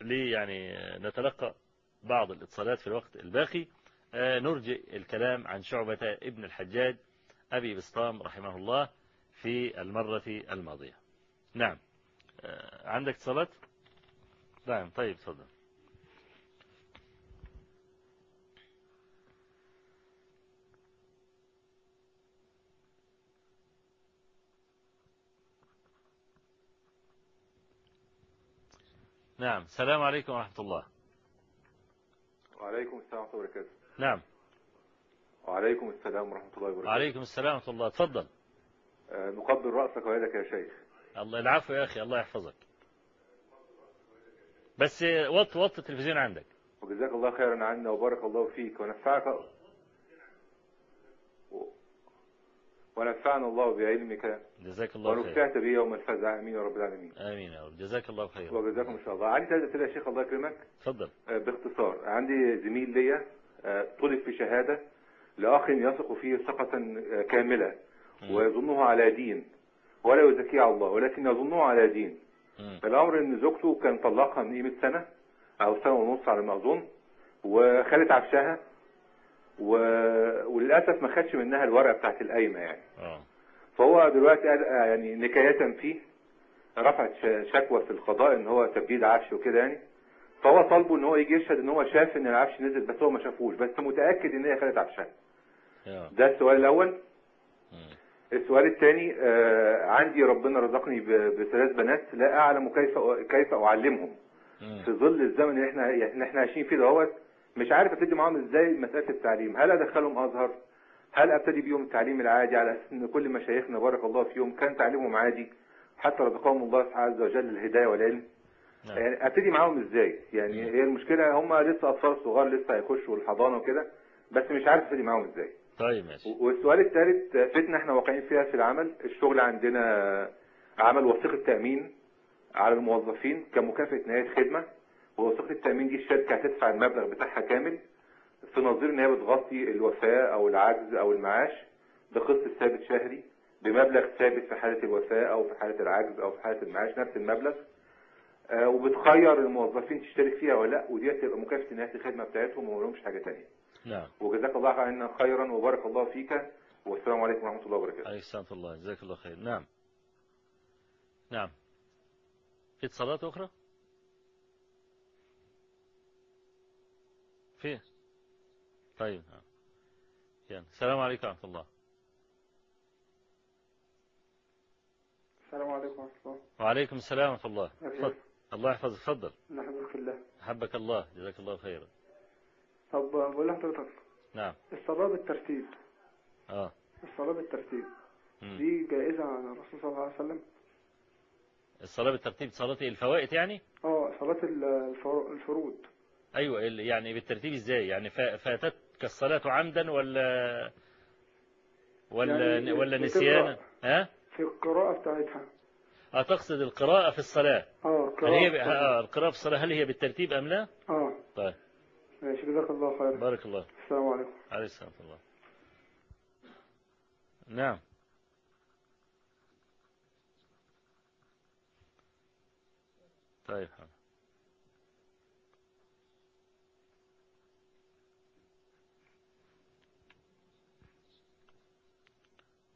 لي يعني نتلقى بعض الاتصالات في الوقت الباقي. نرجئ الكلام عن شعبة ابن الحجاج أبي بسطام رحمه الله في المرة الماضية. نعم. عندك اتصالات؟ نعم طيب تفضل نعم السلام عليكم ورحمة الله وعليكم السلام ورحمة الله وبركاته نعم وعليكم السلام ورحمة الله وبركاته وعليكم السلام ورحمة الله تفضل نقبل رأسك ويدك يا شيخ الله العفو يا أخي الله يحفظك بس وط وط التلفزيون عندك. وجزاك الله خيرا عنا وبارك الله فيك ونفعك. ونفعنا الله بعلمك. جزاك الله خير. ونفعت به يوم الفزع. آمين يا رب العالمين. آمين يا رب. جزاك الله خير وجزاكم إن شاء الله. عندي ثلاثة أسئلة يا شيخ الله يكرمك. تفضل. آه، باختصار. عندي زميل ليا آه، طلب في شهادة لأخ يثق فيه ثقة آه، كاملة مم. ويظنه على دين ولا يزكيه على الله ولكن يظنه على دين. مم. الأمر إن زوجته كان طلقها من قيمة سنة أو سنة ونص على ما أظن وخدت عفشها و... وللأسف ما خدش منها الورقة بتاعت القايمة يعني آه فهو دلوقتي آه، يعني نكاية فيه رفعت شكوى في القضاء إن هو تبديد عفش وكده يعني فهو طالبه إن هو يجي يشهد إن هو شاف إن العفش نزل بس هو ما شافوش بس متأكد إن هي خدت عفشها آه. ده السؤال الأول. السؤال الثاني آه عندي ربنا رزقني بثلاث بنات لا أعلم كيف كيف أعلمهم. في ظل الزمن اللي إحنا اللي إحنا عايشين فيه دهوت مش عارف أبتدي معاهم إزاي مسألة التعليم. هل أدخلهم أزهر؟ هل أبتدي بيهم التعليم العادي على أساس إن كل مشايخنا بارك الله فيهم كان تعليمهم عادي حتى رزقهم الله عز وجل الهداية والعلم؟ نعم. يعني أبتدي معاهم إزاي؟ يعني هي المشكلة هم لسه أطفال صغار لسه هيخشوا الحضانة وكده بس مش عارف أبتدي معاهم إزاي. طيب ماشي. والسؤال الثالث فتنة إحنا واقعين فيها في العمل. الشغل عندنا عمل وثيقة تأمين على الموظفين كمكافأة نهاية خدمة. ووثيقة التأمين دي الشركة هتدفع المبلغ بتاعها كامل في نظير ان هي بتغطي الوفاة أو العجز أو المعاش بقسط ثابت شهري بمبلغ ثابت في حالة الوفاة أو في حالة العجز أو في حالة المعاش نفس المبلغ. آه، وبتخير الموظفين تشترك فيها ولا لأ ودي هتبقى مكافأة نهاية الخدمة بتاعتهم وما لهمش حاجة تانية. نعم. وجزاك الله عنا خيرا وبارك الله فيك. والسلام عليكم ورحمة الله وبركاته. عليك السلام ورحمة الله. جزاك الله خير. نعم. نعم. في اتصالات أخرى؟ في؟ طيب نعم. يلا. السلام عليكم ورحمة الله. السلام عليكم ورحمة الله. وعليكم السلام ورحمة الله. الله يحفظك. تفضل. نحمدك في الله. حبك الله. جزاك الله خيرا. طب بقول لحضرتك نعم. الصلاة بالترتيب. آه. الصلاة بالترتيب. مم. دي جائزة عن الرسول صلى الله عليه وسلم؟ الصلاة بالترتيب صلاة الفوائد يعني؟ آه صلاة ال- الفرو- الفروض. أيوه يعني بالترتيب إزاي؟ يعني فا- فاتتك الصلاة عمدا ولا ولا يعني ولا. نسيانا؟ ها؟ في القراءة بتاعتها. آه تقصد القراءة في الصلاة. آه هل هي ب... القراءة آه القراءة في الصلاة هل هي بالترتيب أم لا؟ آه. ماشي جزاك الله خير. بارك الله السلام عليكم. عليه السلام ورحمة الله نعم. طيب. حاضر.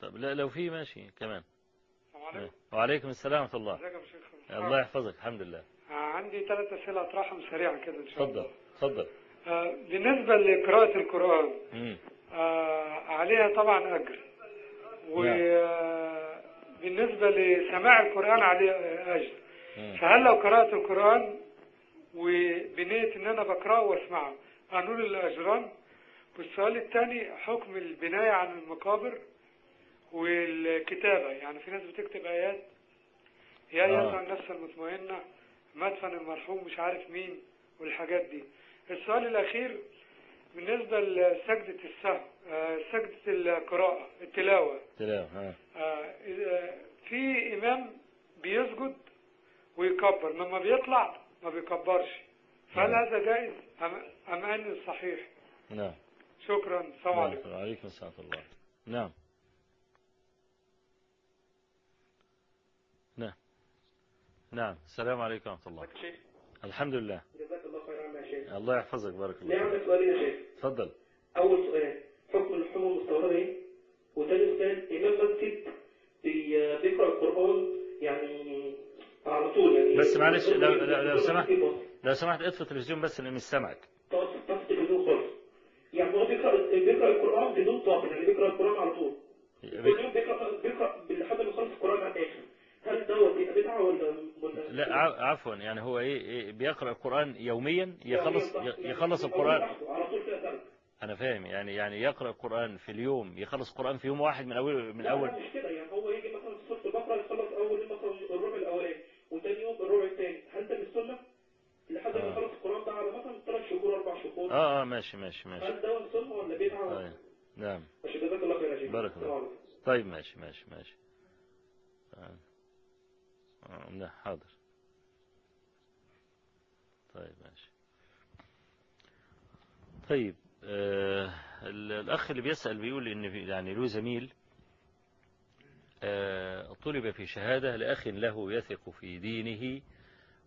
طب لا لو في ماشي كمان. عليكم. وعليكم السلام ورحمة الله. الله يحفظك الحمد لله. عندي ثلاث أسئلة أطرحهم سريعا كده إن شاء الله. تفضل تفضل. آه، بالنسبة لقراءة القرآن مم. آه، عليها طبعا أجر وبالنسبه لسماع القرآن عليه أجر مم. فهل لو قرأت القرآن وبنيه إن أنا بقرأه وأسمعه انول الاجران والسؤال الثاني حكم البناية عن المقابر والكتابة يعني في ناس بتكتب آيات يا آه. ايتها النفس المطمئنة مدفن المرحوم مش عارف مين والحاجات دي السؤال الأخير بالنسبة لسجدة السهو آه، سجدة القراءة التلاوة. تلاوة ها. آه، إذا في إمام بيسجد ويكبر لما بيطلع ما بيكبرش. فهل نعم. هذا جائز أم أم أن صحيح؟ نعم. شكرا. السلام عليكم. وعليكم السلام ورحمة الله. نعم. نعم. نعم. السلام عليكم ورحمة الله. الحمد لله. جزاك الله خيرا يا شيخ. الله يحفظك بارك الله عندك سؤالين يا شيخ. تفضل. أول سؤال حكم اللحوم المستوردة إيه؟ وتاني سؤال إمام مسجد بي- بيقرأ القرآن يعني على طول يعني بس معلش، لو- لو- سمحت. لو سمحت اطفي التلفزيون بس لاني مش سامعك. يعني هو بيقرأ بيقرأ القرآن بدون طاقة يعني بيقرأ القرآن على طول. كل يوم بيقرأ بيقرأ لحد ما يخلص القرآن على الآخر هل دوت يبقى بدعة ولا ولا لا عفوا يعني هو إيه, إيه بيقرأ القرآن يوميا يخلص يعني يخلص يعني القرآن. كده ترك. أنا فاهم يعني يعني يقرأ القرآن في اليوم يخلص القرآن في يوم واحد من أول من أول. مش كده. يعني هو يجي مثلا في سورة البقرة يخلص أول يوم مثلا الربع الأولاني وتاني يوم الربع الثاني هل ده بالسنة؟ لحد ما آه. يخلص القرآن ده على مثلا ثلاث شهور أربع شهور. آه آه ماشي ماشي ماشي. هل ده سنة ولا بدعة طيب نعم. ماشي جزاك الله بارك الله. طيب ماشي ماشي ماشي. آه. آه، لا حاضر. طيب ماشي. طيب آه ال- الأخ اللي بيسأل بيقول إن يعني له زميل آه طلب في شهادة لأخ له يثق في دينه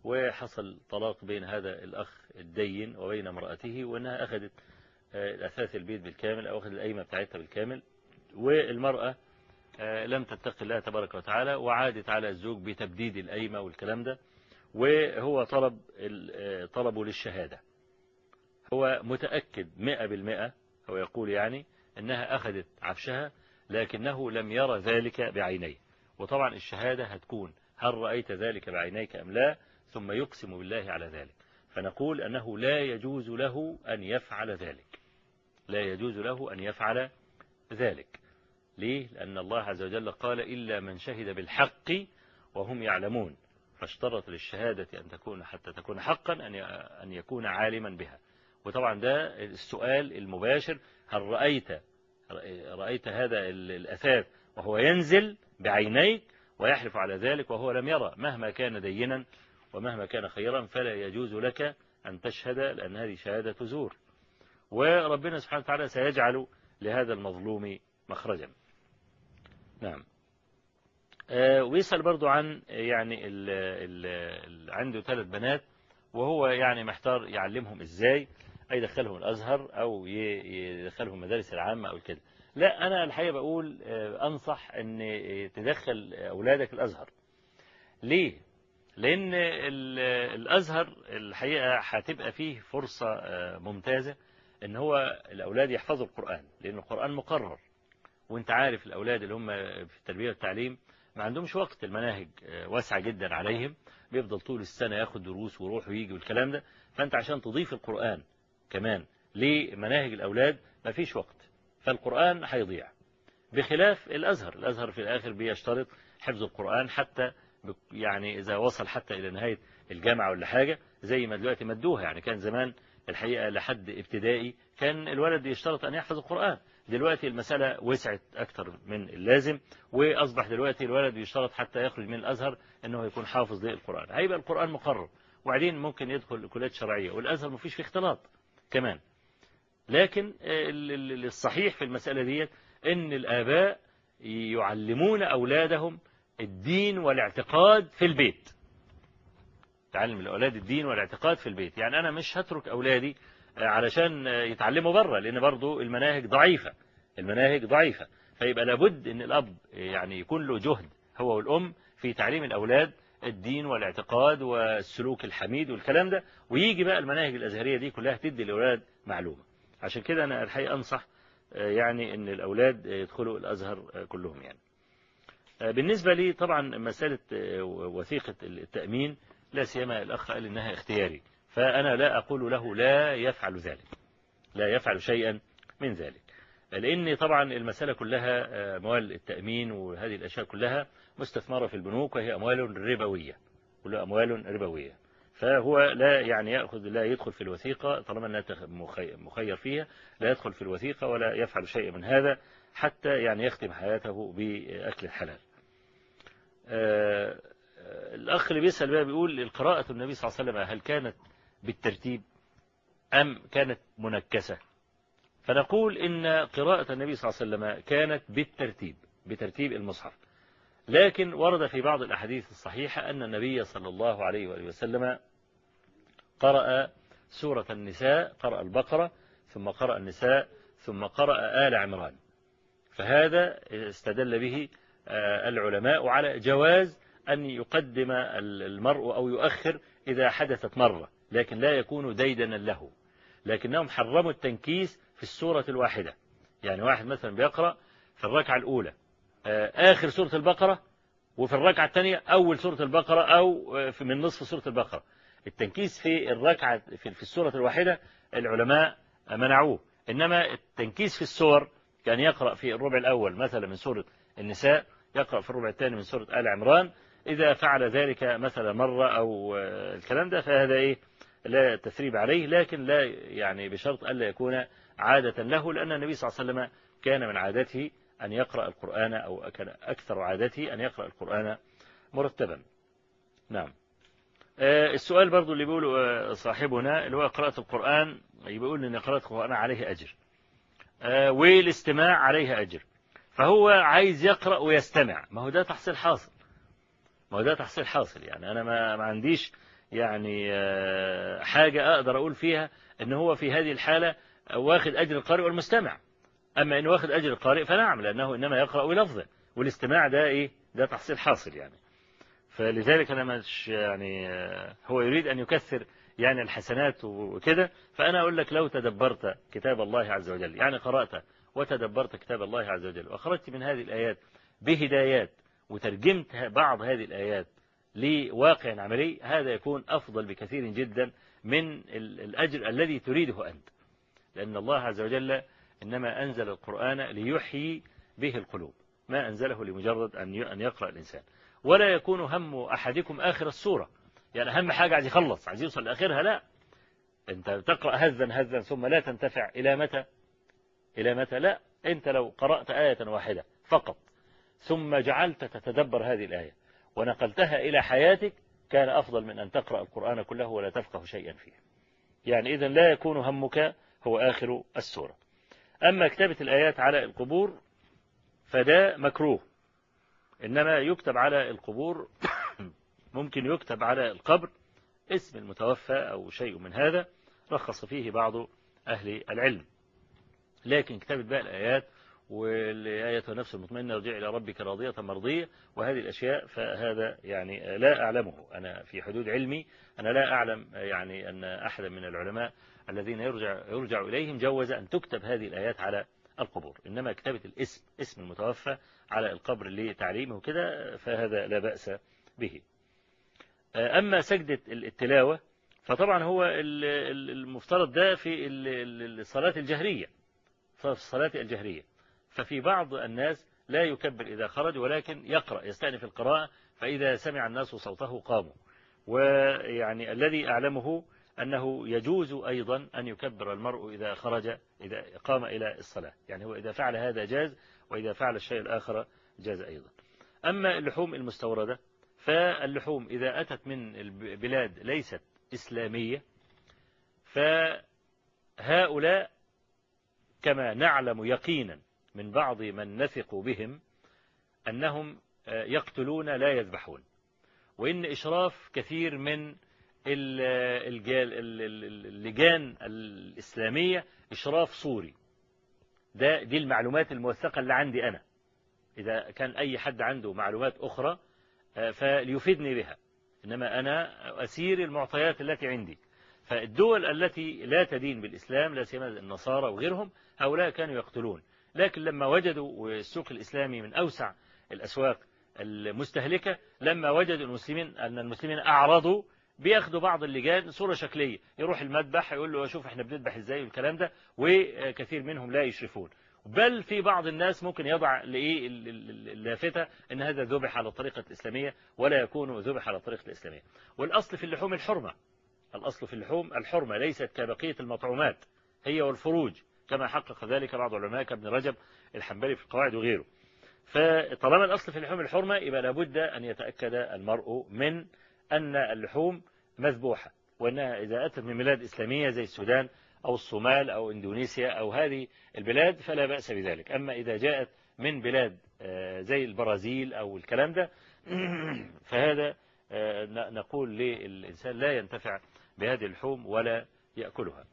وحصل طلاق بين هذا الأخ الدين وبين امرأته وأنها أخذت آه الأثاث البيت بالكامل أو أخذت الأيمة بتاعتها بالكامل والمرأة آه، لم تتق الله تبارك وتعالى وعادت على الزوج بتبديد الأيمة والكلام ده وهو طلب آه، طلبه للشهادة. هو متأكد مئة بالمئة هو يقول يعني أنها أخذت عفشها لكنه لم يرى ذلك بعينيه. وطبعا الشهادة هتكون هل رأيت ذلك بعينيك أم لا ثم يقسم بالله على ذلك. فنقول أنه لا يجوز له أن يفعل ذلك. لا يجوز له أن يفعل ذلك. ليه؟ لأن الله عز وجل قال إلا من شهد بالحق وهم يعلمون. فاشترط للشهادة أن تكون حتى تكون حقا أن يكون عالما بها. وطبعا ده السؤال المباشر هل رأيت رأيت هذا ال- الأثاث وهو ينزل بعينيك ويحلف على ذلك وهو لم يرى؟ مهما كان دينا ومهما كان خيرا فلا يجوز لك أن تشهد لأن هذه شهادة زور. وربنا سبحانه وتعالى سيجعل لهذا المظلوم مخرجا. نعم. آه، ويسأل برضو عن يعني ال ال ال عنده ثلاث بنات وهو يعني محتار يعلمهم إزاي أي يدخلهم الأزهر أو ي- يدخلهم المدارس العامة أو كده. لا أنا الحقيقة بقول آه، أنصح إن آه، تدخل أولادك الأزهر. ليه؟ لأن ال- الأزهر الحقيقة هتبقى فيه فرصة ممتازة إن هو الأولاد يحفظوا القرآن لأن القرآن مقرر. وانت عارف الأولاد اللي هم في التربية والتعليم ما عندهمش وقت المناهج آه، واسعة جدا عليهم. بيفضل طول السنة ياخد دروس ويروح ويجي والكلام ده. فأنت عشان تضيف القرآن كمان لمناهج الأولاد ما فيش وقت. فالقرآن هيضيع. بخلاف الأزهر الأزهر في الآخر بيشترط حفظ القرآن حتى يعني إذا وصل حتى إلى نهاية الجامعة ولا حاجة زي ما دلوقتي مدوها. يعني كان زمان الحقيقة لحد ابتدائي كان الولد يشترط أن يحفظ القرآن. دلوقتي المسألة وسعت أكثر من اللازم وأصبح دلوقتي الولد يشترط حتى يخرج من الأزهر أنه يكون حافظ للقرآن. هيبقى القرآن مقرر. وبعدين ممكن يدخل كليات شرعية والأزهر ما فيش فيه اختلاط كمان. لكن الصحيح في المسألة دي أن الآباء يعلمون أولادهم الدين والاعتقاد في البيت. تعلم الأولاد الدين والاعتقاد في البيت. يعني أنا مش هترك أولادي علشان يتعلموا بره لأن برضو المناهج ضعيفة المناهج ضعيفة. فيبقى لابد أن الأب يعني يكون له جهد هو والأم في تعليم الأولاد الدين والاعتقاد والسلوك الحميد والكلام ده. ويجي بقى المناهج الأزهرية دي كلها تدي الأولاد معلومة. عشان كده أنا الحقيقة أنصح يعني أن الأولاد يدخلوا الأزهر كلهم يعني. بالنسبة لي طبعا مسألة وثيقة التأمين لا سيما الأخ قال إنها اختياري. فأنا لا أقول له لا يفعل ذلك لا يفعل شيئا من ذلك. لأن طبعا المسألة كلها أموال التأمين وهذه الأشياء كلها مستثمرة في البنوك وهي أموال ربوية كلها أموال ربوية. فهو لا يعني يأخذ لا يدخل في الوثيقة طالما أنها مخير فيها لا يدخل في الوثيقة ولا يفعل شيء من هذا حتى يعني يختم حياته بأكل الحلال الأخ اللي بيسأل بقى بيقول القراءة النبي صلى الله عليه وسلم هل كانت بالترتيب أم كانت منكسة. فنقول إن قراءة النبي صلى الله عليه وسلم كانت بالترتيب بترتيب المصحف. لكن ورد في بعض الأحاديث الصحيحة أن النبي صلى الله عليه وآله وسلم قرأ سورة النساء قرأ البقرة ثم قرأ النساء ثم قرأ آل عمران. فهذا استدل به العلماء على جواز أن يقدم المرء أو يؤخر إذا حدثت مرة. لكن لا يكون ديدنا له. لكنهم حرموا التنكيس في السورة الواحدة. يعني واحد مثلا بيقرأ في الركعة الأولى آخر سورة البقرة وفي الركعة الثانية أول سورة البقرة أو في من نصف سورة البقرة. التنكيس في الركعة في السورة الواحدة العلماء منعوه. إنما التنكيس في السور كان يقرأ في الربع الأول مثلا من سورة النساء يقرأ في الربع الثاني من سورة آل عمران. إذا فعل ذلك مثلا مرة أو الكلام ده فهذا إيه؟ لا تثريب عليه لكن لا يعني بشرط ألا يكون عادة له لأن النبي صلى الله عليه وسلم كان من عادته أن يقرأ القرآن أو كان أكثر عادته أن يقرأ القرآن مرتبا. نعم. السؤال برضو اللي بيقوله صاحبنا اللي هو قراءة القرآن بيقول أن قراءة القرآن عليه أجر. والاستماع عليها أجر. فهو عايز يقرأ ويستمع. ما هو ده تحصيل حاصل. ما هو ده تحصيل حاصل يعني. أنا ما عنديش يعني حاجة أقدر أقول فيها أن هو في هذه الحالة واخد أجر القارئ والمستمع. أما إنه واخد أجر القارئ فنعم لأنه إنما يقرأ لفظه والاستماع ده إيه؟ ده تحصيل حاصل يعني. فلذلك أنا مش يعني هو يريد أن يكثر يعني الحسنات وكده. فأنا أقول لك لو تدبرت كتاب الله عز وجل يعني قرأت وتدبرت كتاب الله عز وجل وأخرجت من هذه الآيات بهدايات وترجمت بعض هذه الآيات لواقع عملي هذا يكون أفضل بكثير جدا من الأجر الذي تريده أنت. لأن الله عز وجل إنما أنزل القرآن ليحيي به القلوب. ما أنزله لمجرد أن يقرأ الإنسان. ولا يكون هم أحدكم آخر السورة. يعني أهم حاجة عايز يخلص عايز يوصل لآخرها؟ لا. أنت تقرأ هذا هذا ثم لا تنتفع. إلى متى؟ إلى متى؟ لا. أنت لو قرأت آية واحدة فقط ثم جعلت تتدبر هذه الآية ونقلتها إلى حياتك كان أفضل من أن تقرأ القرآن كله ولا تفقه شيئا فيه. يعني إذا لا يكون همك هو آخر السورة. أما كتابة الآيات على القبور فده مكروه. إنما يكتب على القبور ممكن يكتب على القبر اسم المتوفى أو شيء من هذا رخص فيه بعض أهل العلم. لكن كتابة بقى الآيات والآية نفس المطمئنة رجع إلى ربك راضية مرضية وهذه الأشياء فهذا يعني لا أعلمه. أنا في حدود علمي أنا لا أعلم يعني أن أحدا من العلماء الذين يرجع, يرجع إليهم جوز أن تكتب هذه الآيات على القبور. إنما كتابة الاسم اسم المتوفى على القبر لتعليمه كده فهذا لا بأس به. أما سجدة التلاوة فطبعا هو المفترض ده في الصلاة الجهرية. في الصلاة الجهرية. ففي بعض الناس لا يكبر إذا خرج ولكن يقرأ يستأنف القراءة فإذا سمع الناس صوته قاموا. ويعني الذي أعلمه أنه يجوز أيضا أن يكبر المرء إذا خرج إذا قام إلى الصلاة. يعني هو إذا فعل هذا جاز وإذا فعل الشيء الآخر جاز أيضا. أما اللحوم المستوردة فاللحوم إذا أتت من البلاد ليست إسلامية فهؤلاء كما نعلم يقينا من بعض من نثق بهم أنهم يقتلون لا يذبحون. وإن إشراف كثير من اللجان الإسلامية إشراف صوري. ده دي المعلومات الموثقة اللي عندي أنا. إذا كان أي حد عنده معلومات أخرى فليفيدني بها. إنما أنا أسير المعطيات التي عندي. فالدول التي لا تدين بالإسلام لا سيما النصارى وغيرهم هؤلاء كانوا يقتلون. لكن لما وجدوا السوق الإسلامي من أوسع الأسواق المستهلكة لما وجدوا المسلمين أن المسلمين أعرضوا بياخدوا بعض اللجان صورة شكلية. يروح المذبح يقول له شوف إحنا بنذبح إزاي والكلام ده وكثير منهم لا يشرفون. بل في بعض الناس ممكن يضع لإيه؟ اللافتة إن هذا ذبح على الطريقة الإسلامية ولا يكون ذبح على الطريقة الإسلامية. والأصل في اللحوم الحرمة. الأصل في اللحوم الحرمة ليست كبقية المطعومات هي والفروج. كما حقق ذلك بعض العلماء كابن رجب الحنبلي في القواعد وغيره. فطالما الأصل في اللحوم الحرمة يبقى لابد أن يتأكد المرء من أن اللحوم مذبوحة وأنها إذا أتت من بلاد إسلامية زي السودان أو الصومال أو إندونيسيا أو هذه البلاد فلا بأس بذلك. أما إذا جاءت من بلاد زي البرازيل أو الكلام ده فهذا نقول للإنسان لا ينتفع بهذه اللحوم ولا يأكلها.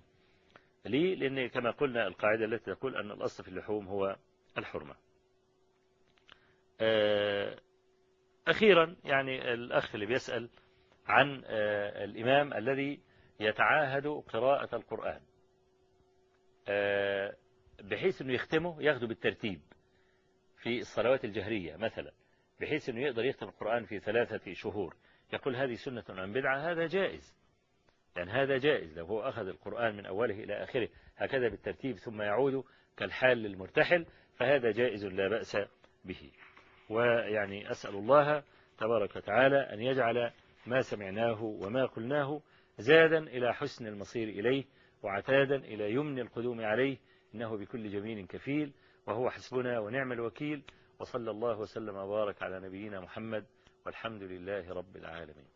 ليه؟ لأن كما قلنا القاعدة التي تقول أن الأصل في اللحوم هو الحرمة. أخيرا يعني الأخ اللي بيسأل عن الإمام الذي يتعاهد قراءة القرآن. بحيث أنه يختمه ياخده بالترتيب في الصلوات الجهرية مثلا بحيث أنه يقدر يختم القرآن في ثلاثة شهور. يقول هذه سنة أم بدعة هذا جائز. يعني هذا جائز لو هو أخذ القرآن من أوله إلى آخره هكذا بالترتيب ثم يعود كالحال للمرتحل فهذا جائز لا بأس به. ويعني أسأل الله تبارك وتعالى أن يجعل ما سمعناه وما قلناه زادا إلى حسن المصير إليه وعتادا إلى يمن القدوم عليه إنه بكل جميل كفيل وهو حسبنا ونعم الوكيل وصلى الله وسلم وبارك على نبينا محمد والحمد لله رب العالمين.